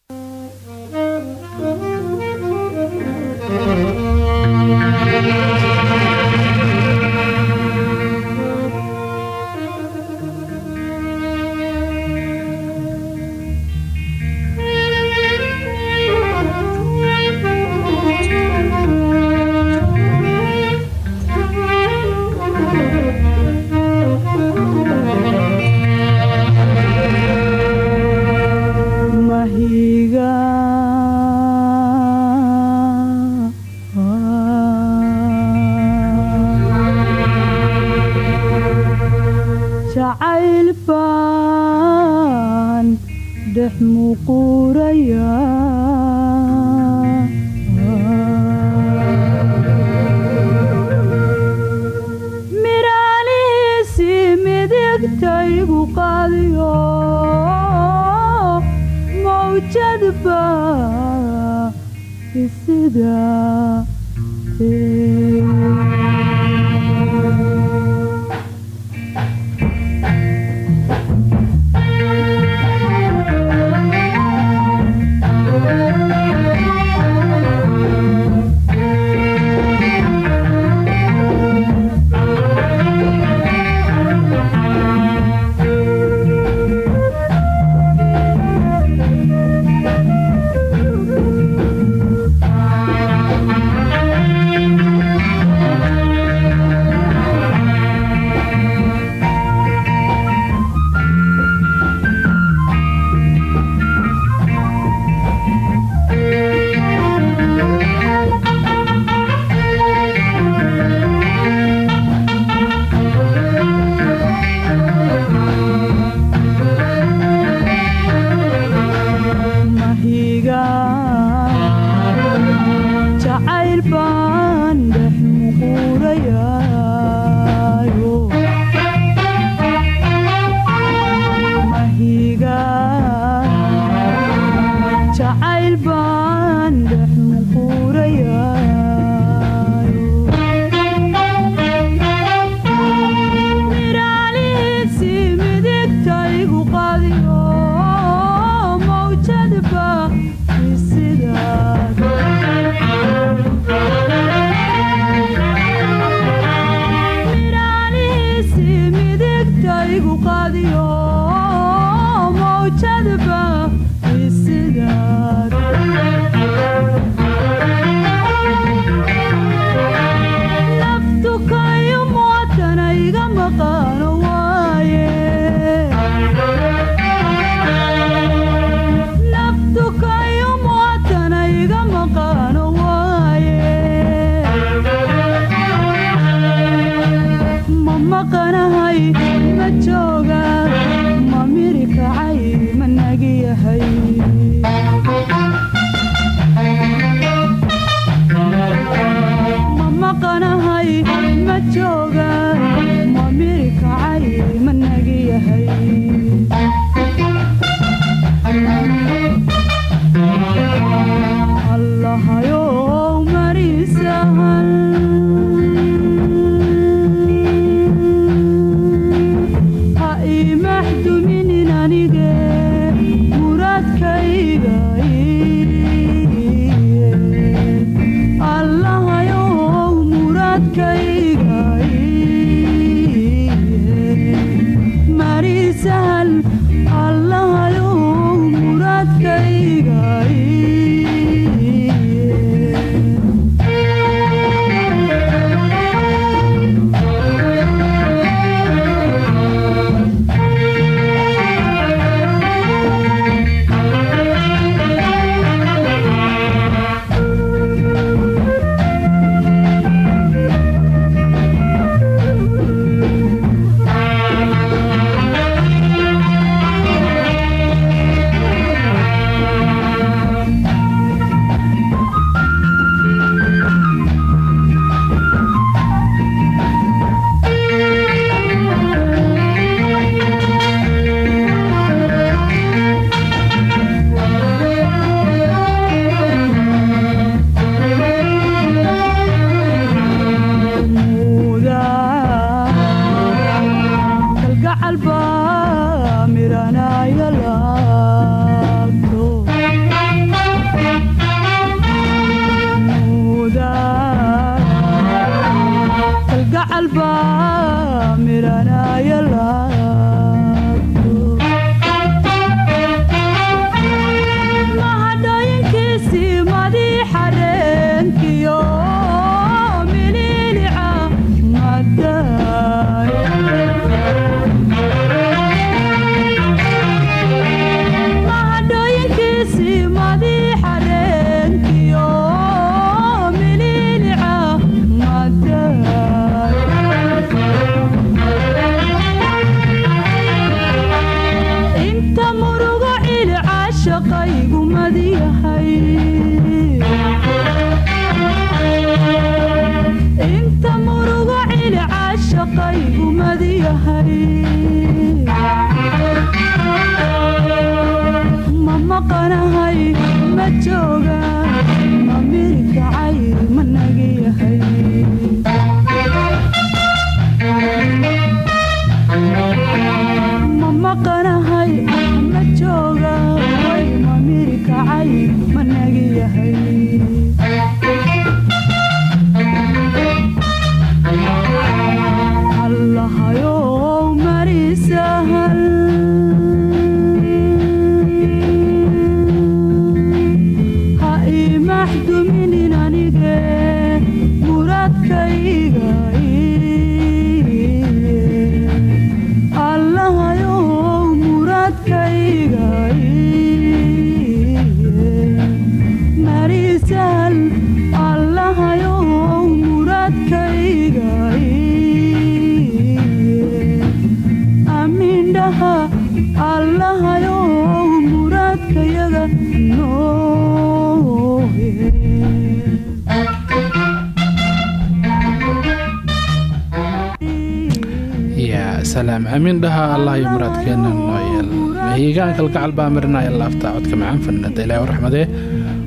mahiigaan kalgacal baa marinaya laafta codka macaan fanada ilaahi u raxmadee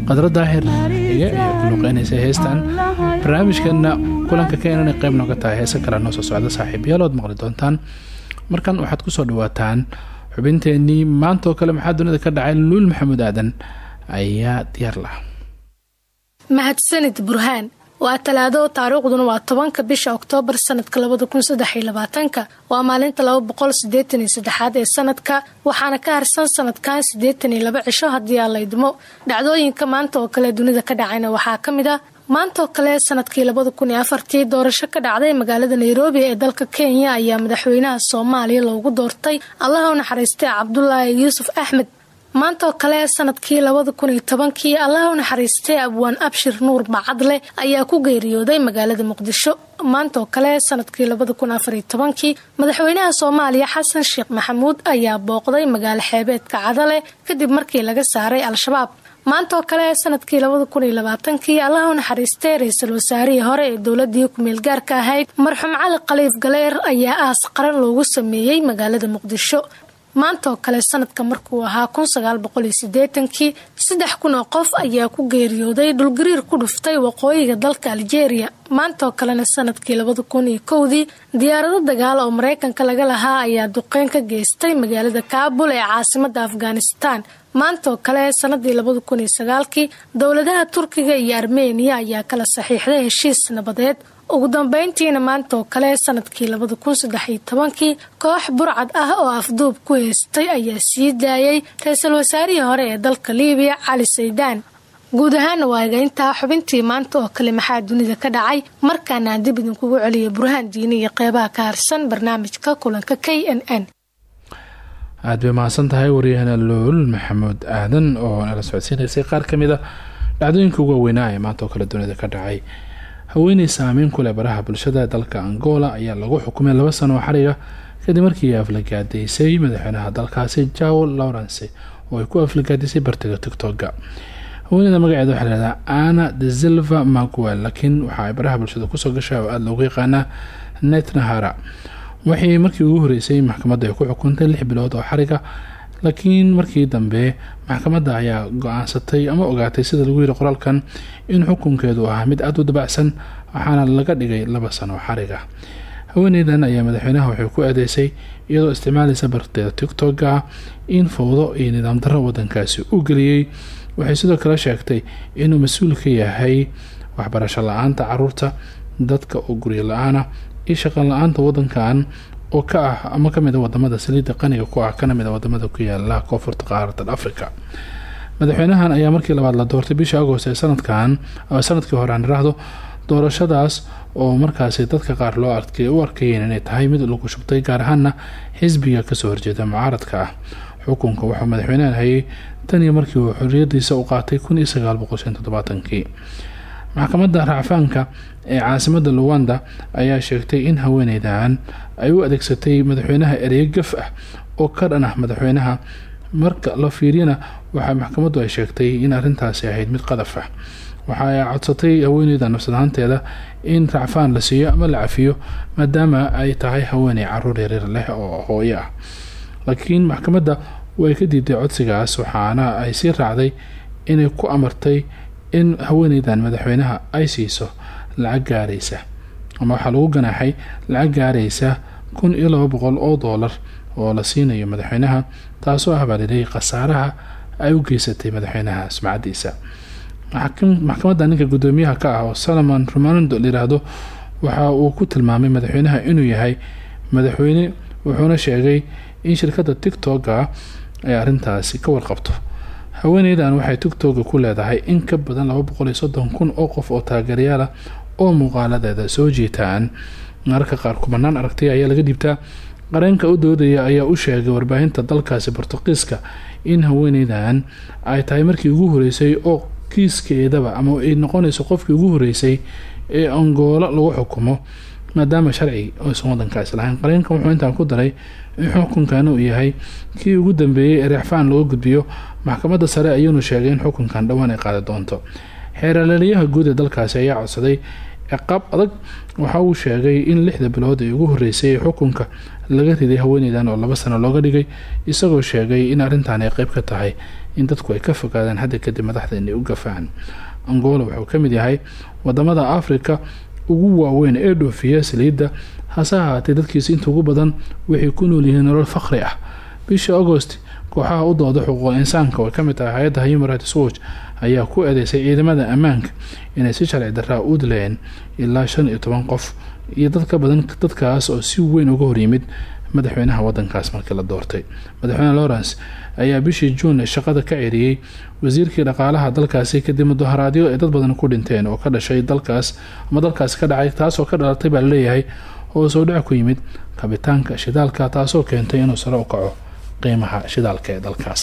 qadro daahir iga iyo ku heestan. Barnaamijkeena kulanka keenana qayb nooga tahay heese kale noo soo socda saaxiibayaalood maqli doontaan. Markan waxaad ku soo dhawaataan xubinteenii maantaoo kale maxaa dunida ka dhacay luul maxamuud aadan ayaa diyaar lah mahadsanid burhaan waa talaado taariikhduna waa tobanka bisha oktoobar sanadka labada kun iyo labaatanka. Waa maalinta laba boqol sideetan iyo saddexaad ee sanadka waxaana ka harsan sanadkan siddeetan iyo laba cisho haddii aan la idmo. Dhacdooyinka maanta oo kale dunida ka dhacayna waxaa ka mid ah. Maantaoo kale sannadkii labada kun iyo afartii doorasho ka dhacday magaalada nairobi ee dalka kenya ayaa madaxweynaha soomaaliya loogu doortay. Allaha u naxariistay cabdulaahi yuusuf axmed maanta kale sannadkii labada kun iyo tobankii allah u naxariistay abwaan abshir nuur macadle ayaa ku geeriyooday magaalada muqdisho. Maanta kale sannadkii labada kun tobankii madaxweynaha soomaaliya xasan sheekh maxamuud ayaa booqday magaalo xeebeedka cadale kadib markii laga saaray al-shabaab. Maanta kale sannadkii labada kun iyo labaatankii allah u naxariistay ra'iisul wasaarihii hore ee dowladii ku-meel gaarka ahayd. Marxuum cali khaliif galeer ayaa aas qaran loogu sameeyey magaalada muqdisho maanta oo kale sanadka markuu ahaa kun sagaal boqol iyo sideetankii saddex kun oo qof ayaa ku geeriyooday dhulgariir ku dhuftay waqooyiga dalka aljeeriya maanta oo kalena sannadkii labada kun iyo kowdii diyaarado dagaal oo mareykanka laga lahaa ayaa duqeyn ka geystay magaalada kaabul ee caasimada afghanistan maanta oo kale sanadii labada kun iyo sagaalkii dowladaha turkiga iyo armeniya ayaa kala saxiixday heshiis nabadeed. Ugu dambeyntiina maanta kale sannadkii labada kun saddex iyo tobankii koox burcad ah oo afduub ku heystay ayaa sii daayay ra'iisul wasaarihii hore ee dalka liibiya cali saydaan guud ahaana intaa xubintii maanta oo kale maxaa dunida ka dhacay? Markaana aan dib idinkugu celiya burhaan diini iyo qeybaha ka harsan barnaamijka kulanka k n n aada bay mahadsan tahay waryahana lool maxamuud aadan oo nala socodsiinaysay. Qaar ka mid a dhacdooyinka ugu weynaa ee maanta oo kale dunida ka dhacay. Haweeney saameyn ku leh baraha bulshada dalka angola ayaa lagu xukumay laba sano xariga kadib markii aflagaadaysay madaxweynaha dalkaasi jao lawrence oo ay ku aflagaadisay bartiga tigtoga haweeneyda magaceeda waxaa lahahdaa ana de silva maguel laakiin waxa ay baraha bulshada ku soo gashay oo aada loogu yaqaanaa netnahara waxay markii ugu horeysay maxkamadda ay ku xukuntay lix bilood oo xariga laakiin markii dambe maxkamadda ayaa go'aansatay ama ogaatay sida lagu yiri qoraalkan in xukunkeedu ahaa mid aada u dabacsan waxaana laga dhigay laba sano xariga. Haweeneydan ayaa madaxweynaha waxay ku eedeysay iyadoo isticmaalaysa barteeda tigtoga in fowdo iyo nidaam darro wadankaasi u geliyey waxay sidoo kale sheegtay inuu mas'uul ka yahay waxbarasho la'aanta carruurta dadka oo guryo la'aana iyo shaqan la'aanta wadankan oo ka ah ama ka mid a waddamada saliidda qaniga ku ah kana mid a waddamada ku yaalla koonfurta qaarada africa madaxweynahan ayaa markii labaad la doortay bishii agost ee sanadkan sannadkii hore aan iraahdo doorashadaas oo markaasi dadka qaar loo arkay u arkayeen inay tahay mid lagu shubtay gaar ahaana xisbiga ka soo horjeeda mucaaradka. Ah xukunka wuxuu madaxweynahan hayay tan iyo markii uu xoriyadiisa u qaatay kun iyo sagaal boqol shan toddobaatankii maxkamadda racfaanka ee caasimada luwanda ayaa sheegtay in haweeneydan ay u adeegsatay madaxweynaha ereyo gaf ah oo ka dhan ah madaxweynaha. Marka la fiiriyana waxaa maxkamaddu ay sheegtay in arrintaasi ahayd mid qadaf ah. Waxa ay codsatay haweeneyda nafsad ahaanteeda in racfaan la siiyo ama la cafiyo maadaama ay tahay haweeney carruur yaryar leh oo hooyo ah. Laakiin maxkamadda way ka diiday codsigaas waxaana ay sii raacday inay ku amartay in haweeneydan madaxweynaha ay siiso lacag gaaraysa. Ama waxaa lagu ganaaxay lacag gaaraysa kun iyo laba boqol oo doolar oo la siinayo madaxweynaha taasoo ah baa ay u geysatay madaxweynaha sumcadiisa maxkamadda ninka guddoomiyaha ka ah oo salomon romando waxa uu ku tilmaamay madaxweynaha inuu yahay madaxweyne wuxuuna sheegay in shirkadda tigtoga ay arrintaasi ka warqabto. Haweeneydan waxay tigtoga ku leedahay in ka badan laba boqol iyo soddon kun oo qof oo taageerayaala oo muuqaaladeeda soo jiitaan. Mararka qaar kumanaan aragtay ayaa laga dhiibtaa qareenka u doodaya ayaa u sheegay warbaahinta dalkaasi bortuqiiska in haweeneydan ay tahay markii ugu horeysay oo kiiskeedaba ama ay noqonayso qofkii ugu horeysay ee angoolo lagu xukumo maadaama sharci aysan wadankaasi lahayn. Qareenkan wuxuu intaan ku daray in xukunkan uu yahay kii ugu dambeeyey ee reexfaan looga gudbiyo. Maxkamadda sare ayuunu sheegay in xukunkan dhowaan ay qaadi doonto xeeralaliyaha guud ee dalkaasi ayaa codsaday ciqaab adag. Waxa uu sheegay in lixda bilood ee ugu horeysay ee xukunka laga riday haweeneydan oo laba sano looga dhigay isagoo sheegay in arrintan ay qeyb ka tahay in dadku ay ka fogaadaan hadda kadib madaxda inay u gafaan. Angola wuxuu ka mid yahay waddamada africa ugu waaweyn ee dhoofiya saliidda hase ahaatee dadkiisa inta ugu badan waxay ku nool yihiin nolol faqri ah. Bishii agost kooxaha u dooda xuquuqul insaanka oo ka mid tahay hay'adda human rights watch ayaa ku eedeysay ciidamada ammaanka inay si sharci daraa u dileen ilaa shan iyo toban qof iyo dad ka badan dadkaas oo si weyn uga horyimid madaxweynaha wadankaas markii la doortay. Madaxweyne lawrence ayaa bishii juun shaqada ka ceriyey wasiirkii dhaqaalaha dalkaasi kadib mudaharaadyo ay dad badan ku dhinteen oo ka dhashay dalkaas ama dalkaasi ka dhacay taasoo ka dhalatay baa la leeyahay oo soo dhac ku yimid kabitaanka shidaalka taasoo keentay inuu sare u kaco qiimaha shidaalka ee dalkaas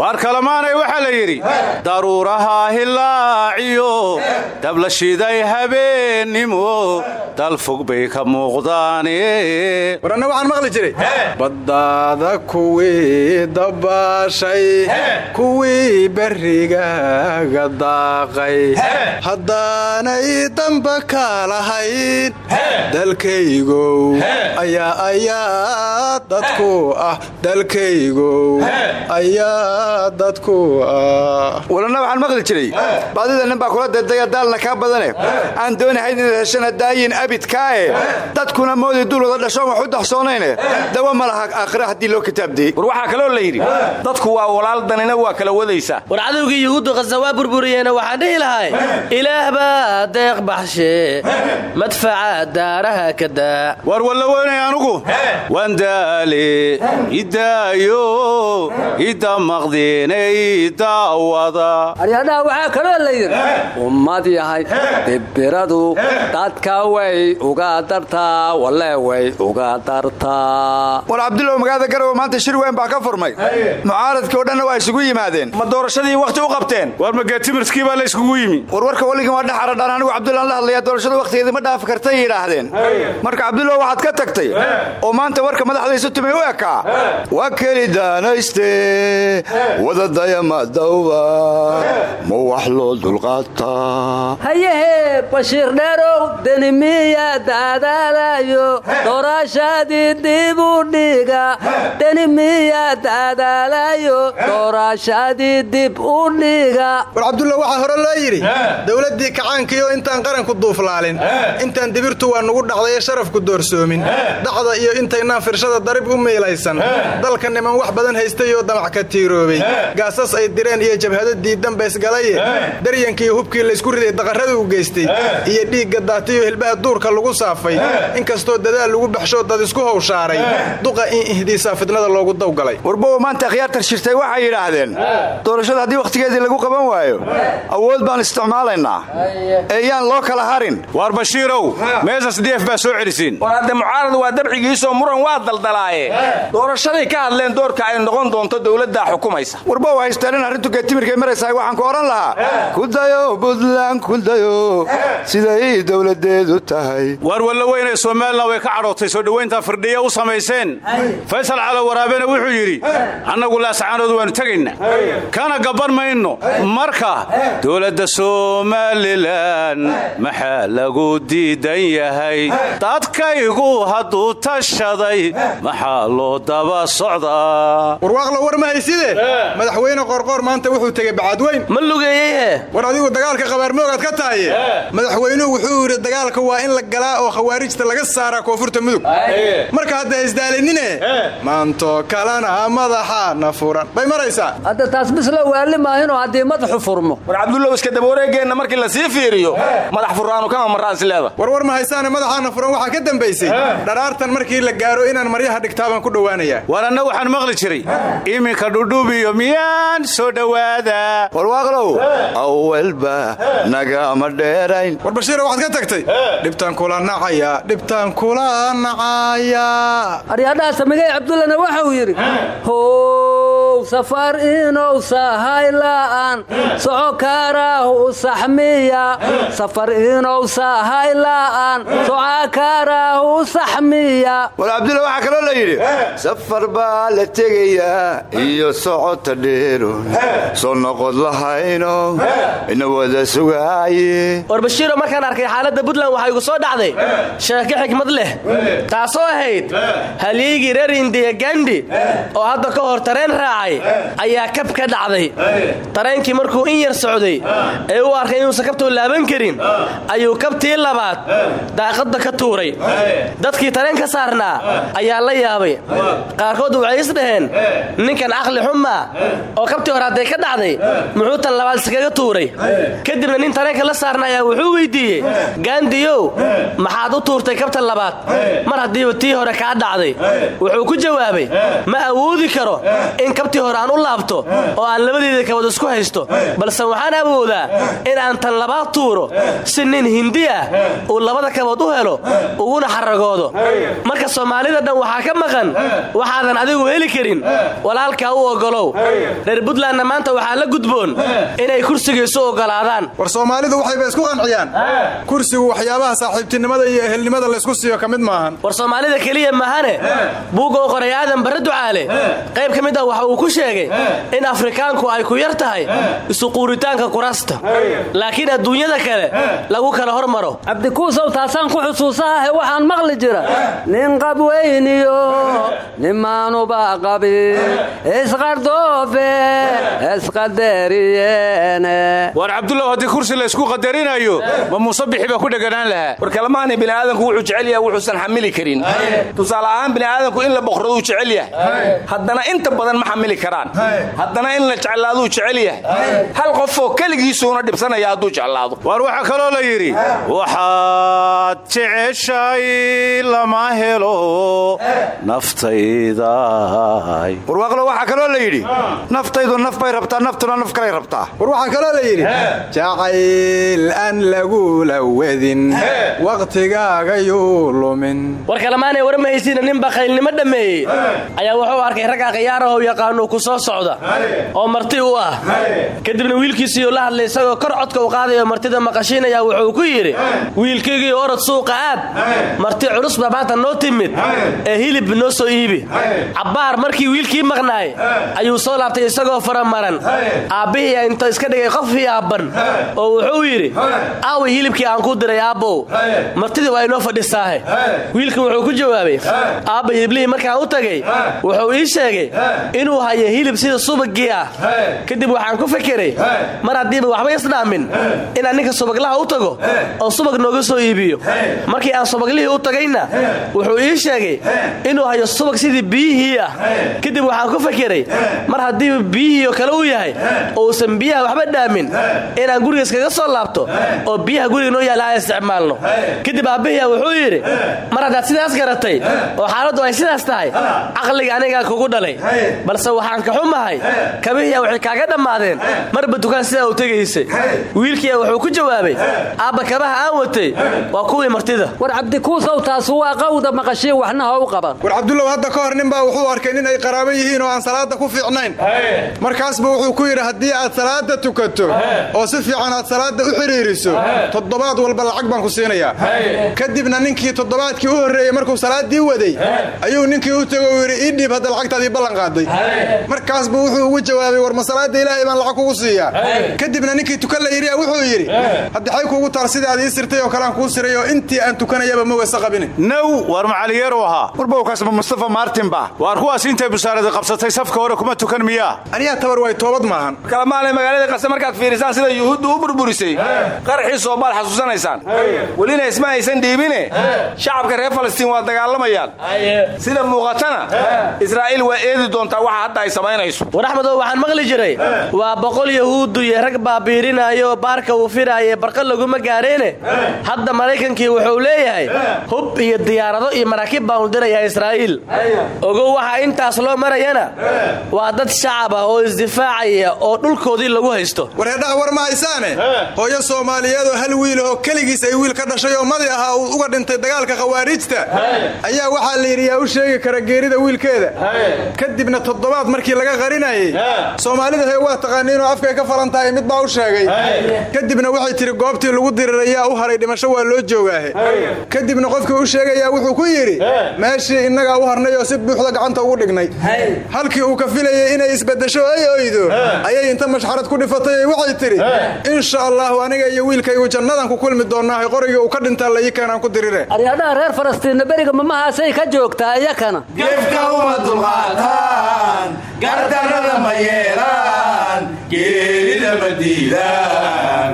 waar kalamaanay waxaa la yidhi? Daruuraha hilaaciyo dabla shiday habeennimo dalfog bay ka muuqdaane. Waranna waxaan maqli jiray. Baddaada kuwii dabaashay kuwii berrigaaga daaqay. Haddaanay damba ka lahayn dalkaygow ayaa ayaa dadku ah dalkaygow ayaa dadku ah. Walanna waxaan maqli jiray. Baadida nin baa kula dedaya daalna kaa badane. Aan doonahayn inaad heshana daayin abidkaae dadkuna moodi dulwada dhashoon wax u daxsoonayne dawa ma laha aakhira haddii loo kitaabdiyey war waxaa kaloo la yidhi dadku waa walaal danina waa kala wadaysaa war cadowgii yuhuuddu qasa waa burburiyeena waxaan dhihi lahay ilaah baa deeq baxshe madfaca daaraha ka daa. War walla weynay anugu waan daale idaayo ida maqdeenay daawada. Aryadhaha waxaa kaloo la yidhi ummad yahay dibiradu dadka way uga dartaa walle way uga dartaa. War cabdullaw magaalada garowe maanta shir weyn baa ka furmay. Mucaaradkii oo dhanna waa isugu yimaadeen. Ma doorashadii wakhti u qabteen? War mageetimirskii baa la yskugu yimi? Warwarka weligan waa dhexaradhaan anigu cabdullaan la hadlayaa doorashada wakhtigeedii ma dhaafi kartay yidhaahdeen. Marka cabdullaw waxaad ka tagtay oo maanta warka madaxda isu tumay u ekaa waa keli daanayste wadadaya madawba ma wax loo dulqaataa hayehe bashiir dheerow denimiya daadaalayo dooraashadii dib u dhiga denimiya daadaalayo dooraashadii dib u dhiga war cabdulla waxaa hore loo yidhi dowladdii kacaankiioo intaan qaranku duuflaalin. Intaan dibirtu waa nugu dhacdaye sharafku doorsoomin dhacda iyo intaynaan firshada darib u miilaysan dalka niman wax badan haystayoo damac ka tiiroobay. Gaasas ay direen iyo jabhado diidan baysgalaye daryankiiyo hubkii laysku riday daqarrada u geystay. Iyo dhiigga daatiyo hilbaha duurka lagu saafay. Inkastoo dadaal lagu baxshoo dad isku hawshaaray. Duqa in ihdiisaa fidnada loogu dawgalay. Warbowa maanta akhyaartar shirtay waxay yidhaahdeen doorashada haddii wakhtigeedii lagu qaban waayo awood baan isticmaalaynaa. Eeyaan loo kala harin. Waar bashiirow meesas df baa soo celisiin. War hadde mucaarad waa dabcigiisoo muran waa daldalaaye doorashaday ka hadleen doorka ay noqon doonto dowladdaa xukumaysa. Warbow haystaanin arrintu geetimirkay maraysahay waxaan ku odhan lahaa. Kudayo buntland kudayo siday dowladeedu tahay. Waar walla weynay somalilan way ka cadhootay soo dhowayntaa firdhiya u samayseen. Faysal calo waraabena wuxuu yidhi annagu laascaanood waannu tegaynaa. Kana gabban mayno. Marka dowladda somalilan maxaa lagu diidan yahay. Dadkaygu hadduu tashaday maxaa loo daba socdaa? Warwaaqlo war ma hayside madaxweyne qorqoor maanta wuxuu tegey bacadweyn ma lugeeyeyhe war adigu dagaalka qabaarmoogaad ka tahaye madaxweynuhu wuxuu yidhi dagaalka waa in la galaa oo khawaarijta laga saaraa koonfurta mudug. Marka hadda haysdaalinine maantoo kalena madaxaana furan. Bay maraysaa? Hadda taas bisla waali maahinoo haddii madaxu furmo. War cabdullow iska dabawareegeenna markii la sii fiiriyo madax furaanu kama maraan isleeda warwar ma haysaane madaxaana furan waxaa ka dambaysay dharaartan markii la gaaro inaan maryaha dhigtaabaan ku dhowaanayaa war anna waxaan maqli jiray iminka dhudhubiyo miyaan soo dhowaada. Warwaaqlow awalba nagama dheerayn. War bashiira waxaad ka tagtay dhibtaan kula nacaya dhibtaan kula nacaya. Aryadhaha samigay cabdullana waxauu yidhi how safar inow sahayla'an soco kaaraahu u saxmiya. Safar inow sahayla'an soca kaaraahu u saxmiya. War cabdulla waxaa kaloo la yidhi safar baa la tegayaa iyo socota dheeron soo noqod lahayno ina wada sugaaye. War bashiiro markaan arkay xaaladda buntland waxaa igu soo dhacday sheeko xikmad leh. Taasoo ahayd halyeygii reer indiya gandi oo hadda ka hor tareen raacay maraayay ayaa kab ka dhacday. Tareenkii markuu in yar socday ee u arkay inuusan kabtuu laaban karin ayuu kabtii labaad daaqadda ka tuuray. Dadkii tareen ka saarnaa ayaa la yaabay. Qaarkood waxay is dhaheen ninkan caqli xumaa oo kabtii hore hadday ka dhacday muxuu tan labaad iskaga tuuray. Kadibna nin tareenka la saarna ayaa wuxuu weydiiyey gaandiyow maxaad u tuurtay kabta labaad? Mar haddiiba tii hore kaa dhacday wuxuu ku jawaabay ma awoodi karo in kabtii hore aan u laabto oo aan labadeeda kabad isku haysto balse waxaan awoodaa in aan tan labaad tuuro si nin hindi ah uu labada kabood u helo uguna xaragoodo. Marka soomaalida dhan waxaa ka maqan waxaadan adigu heli karin walaalkaa u ogolow reer buntlandna maanta waxaa la gudboon inay kursigiisu ogolaadaan war soomaalidu waxayba isku qanciyaan. Kursigu waxyaabaha saaxiibtinimada iyo ehelnimada laysku siiyo ka mid maahan. War soomaalida keliya mahane buugoo qoray aadan barre ducaale. Qayb ka mid ah waxa uu ku sheegay in afrikaanku ay ku yar tahay isuquuritaanka kurasta laakiin adduunyada kale lagu kala hormaro. Cabdikuusow taasaan ku xusuusahahe waxaan maqli jira. Nin qabweyniyo nimaanuba qabin isqardoofe isqadariyene war cabdullaw haddii kursi laysku qadarinayo ma muuse bixi baa ku dheganaan lahaa. War kalamaani bini'aadanku wuxuu jecel yahay wuxuusan xamili karin. Tusaale ahaan bini'aadanku in la boqraduu jecel yahay. Haddana inta badan ma xamili karaan. Haddana in la jeclaaduu jecel yahay. Hal qofoo keligiisuuna dhibsanaya hadduu jeclaado. War waxaa kaloo la yidhi waxaad jeceshay lama helo naftayday warwaaqlo waxaa kaloo la yidhi naftaydu naf bay rabtaa naftuna naf kalay rabtaa. War waxaa kaloo la yidhi jacayl aan lagula wadin wakhtigaagayuu lumin. War kalamaanay war ma haysiina nin bakaylnimo dhammeeyey ayaa wuxuu arkay ragga khiyaarahow yaqaanuu ku soo socda oo marti u ah. Kadibna wiilkiisiiyuu la hadlay isagoo kor codka u qaadayo martida maqashiinaya wuxuu ku yidhi wiilkaygii orod suuqa aad. Marti culus baa maanta noo timid. Ee hilib noo soo iibi. Cabbaar markii wiilkii maqnaay ayuu soo laabtay isagoo faramaran aabbihii inta iska dhigay qof yaabban oo wuxuu yidhi aawi hilibkii aan ku diray aabbow. Martidii waa inoo fadhisaahe. Wiilka wuxuu ku jawaabay aabba hiliblihii markaan u tagay wuxuu ii sheegay inuu hayo hilib sida subagii ah. Kadib waxaan ku fekeray mar haddiiba waxba isdhaamin inaan ninka subaglaha u tago oo subag nooga soo iibiyo. Markii aan subaglihii u tagayna wuxuu ii sheegay inuu hayo subag sidii biyihii ah. Kadib waxaan ku fekeray mar haddiiba biyihii oo kale u yahay oo uusan biyaha waxba dhaamin. Inaan guriga iskaga soo laabto oo biyaha guriga noo yaalla aan isticmaalno. Kadib aabbahiya wuxuu yidhi mar haddaad sidaas garatay oo xaaladdu ay sidaas tahay caqliga anigaa kugu dhalay. Balse waxaan ka xumahay. Kabihiya waxay kaaga dhammaadeen. Marba dukaan sidaa u tegaysay. Wiilkiya wuxuu ku jawaabay aabba kabaha aan watay waa kuwii martida. War cabdikuusow taasu waa qawda maqashiin waxna ha u qaban. War cabdullow hadda ka hor ninbaa wuxuu arkay nin ay qaraabo yihiin oo aan salaada ku fiicnayn. Markaasba wuxuu ku yidhi haddii aad salaada tukato oo si fiican aad salaada u xidhiiriso toddobaad walba lacag baan ku siinayaa. Kadibna ninkii toddobaadkii u horreeyey markuu salaaddii waday ayuu ninkii u tego uu yidhi ii dhiib hadda lacagtaadii ballan qaaday markaasba wuxuu ugu jawaabay war ma salaada ilaahay baan lacag kugu siiyaa? Kadibna ninkii tukan la yidhi wuxuu yidhi haddixay kuugu taal sidii aad ii sirtay oo kale aan kuu siray oo intii aan tukanayaba ma weyse qabine now war macaliyeeru ahaa. Warbowkaasma mustafa maartin ba. Waar kuwaas intay busaarada qabsatay safka hore kuma tukan miyaa aniyaa tabar way toobad maahan. Kalamaanay magaalada qase markaad fiirisaan sida yuhuuddu u burburisay qaraxii soomaal xasuusanaysaan. Welina isma dhiibine. Shacabka reer falastiin waa dagaalamayaan. Sida muuqatana israa'iil waa eedi doontaa waxa hadda ay samaynayso. War waxaan maqli jiray waa boqol yahuuddu iyo rag baabiirinaayo baarka uu firaaye barqa laguma gaareene hadda maraykankii wuxuu leeyahay hub iyo diyaarado iyo maraakiib baan u dirayaa israa'iil. Ogow waxa intaas loo marayana waa dad shacab ah oo isdifaacaya oo dhulkoodii lagu haysto. Wareedhaha war ma haysaane hooyo soomaaliyeed oo hal wiil oo keligiis ay wiil ka dhashay oo madi ahaa uu uga dhintay dagaalka khawaarijta. Ayaa waxaa la yidhi yaa u sheegi kara geerida wiilkeeda. Kadibna toddobaad markii laga qarinayey soomaalida he waa taqaaniinoo afkay ka falan tahay mid baa u sheegay. Kadibna waxay tidhi goobtii lagu dirirayaa u haray dhimasho waa loo joogaahe kadibna qofkii u sheegayaa wuxuu ku yidhi meeshii innagaa u harnay oo si buuxda gacanta ugu dhignay. Halkii uu ka filayey inay isbaddesho ay oydo ayay inta mashxarad ku dhifatay waxay tidhi insha allahu aniga iyo wiilkaygu jannadan ku kulmi doonnaahay qorigii uu ka dhintaa la ii keenaan ku dirire aryadhaha reer falastiinna beriga mamahaasay ka joogtaa iyakana. Gefka uma dulqaataa yeelaan gardarrada ma geerida ma diidaan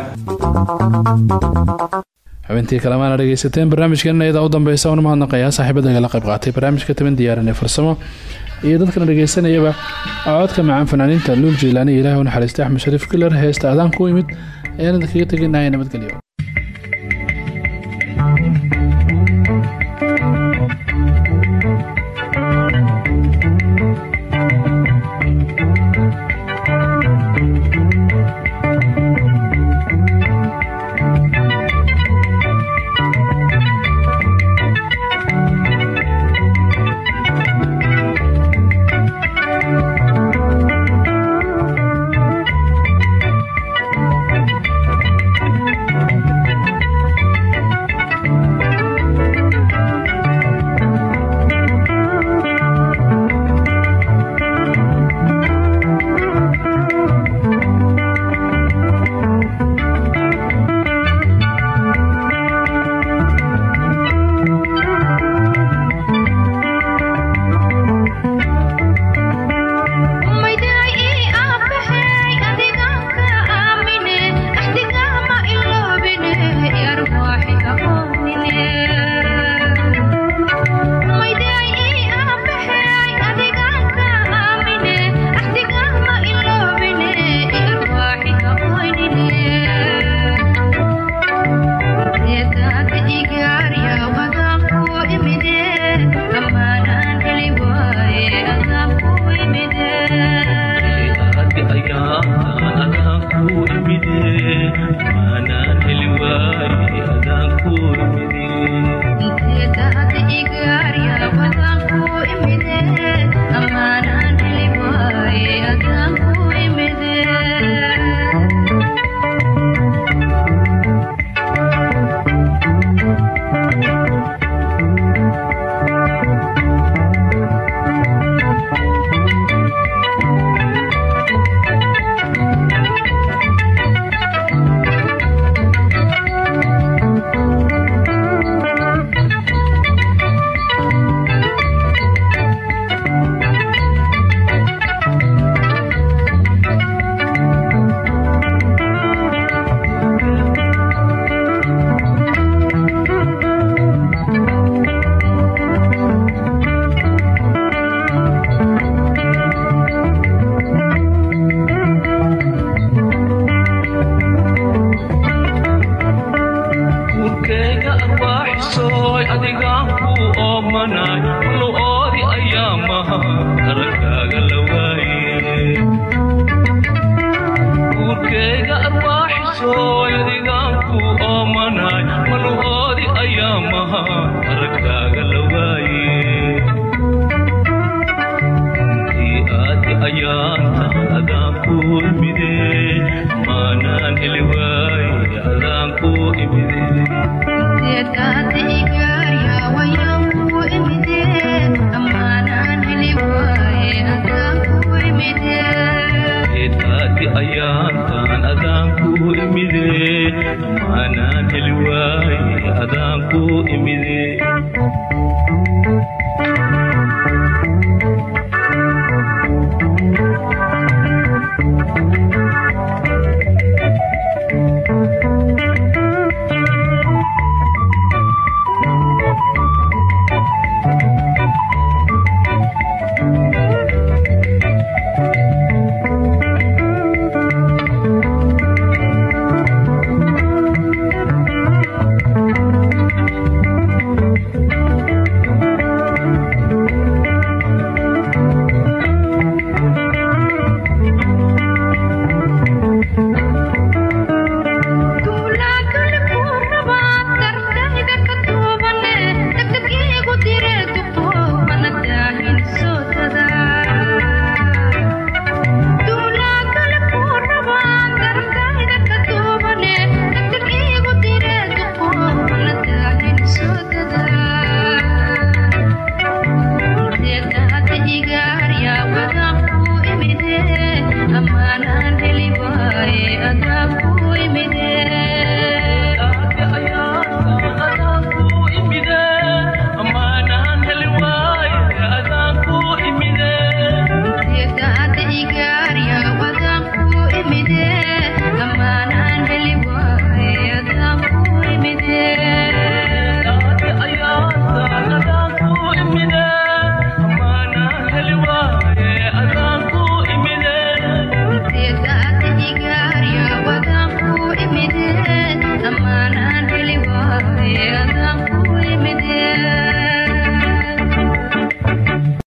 xubintii kalemaana dhegeysateen barnaamijkan iyada u dambeysa una mahadnaqayaa saaxiibada igala qayb qaatay barnaamijka toban diyaaran farsamo. Iyo dadkana dhegeysanayaba codka macaan fanaaniinta luul jiilaani ilahi u naxariistay axmed shariif kilar heesta adaan ku imid ayaan idinkaga teginaya nabadgelyo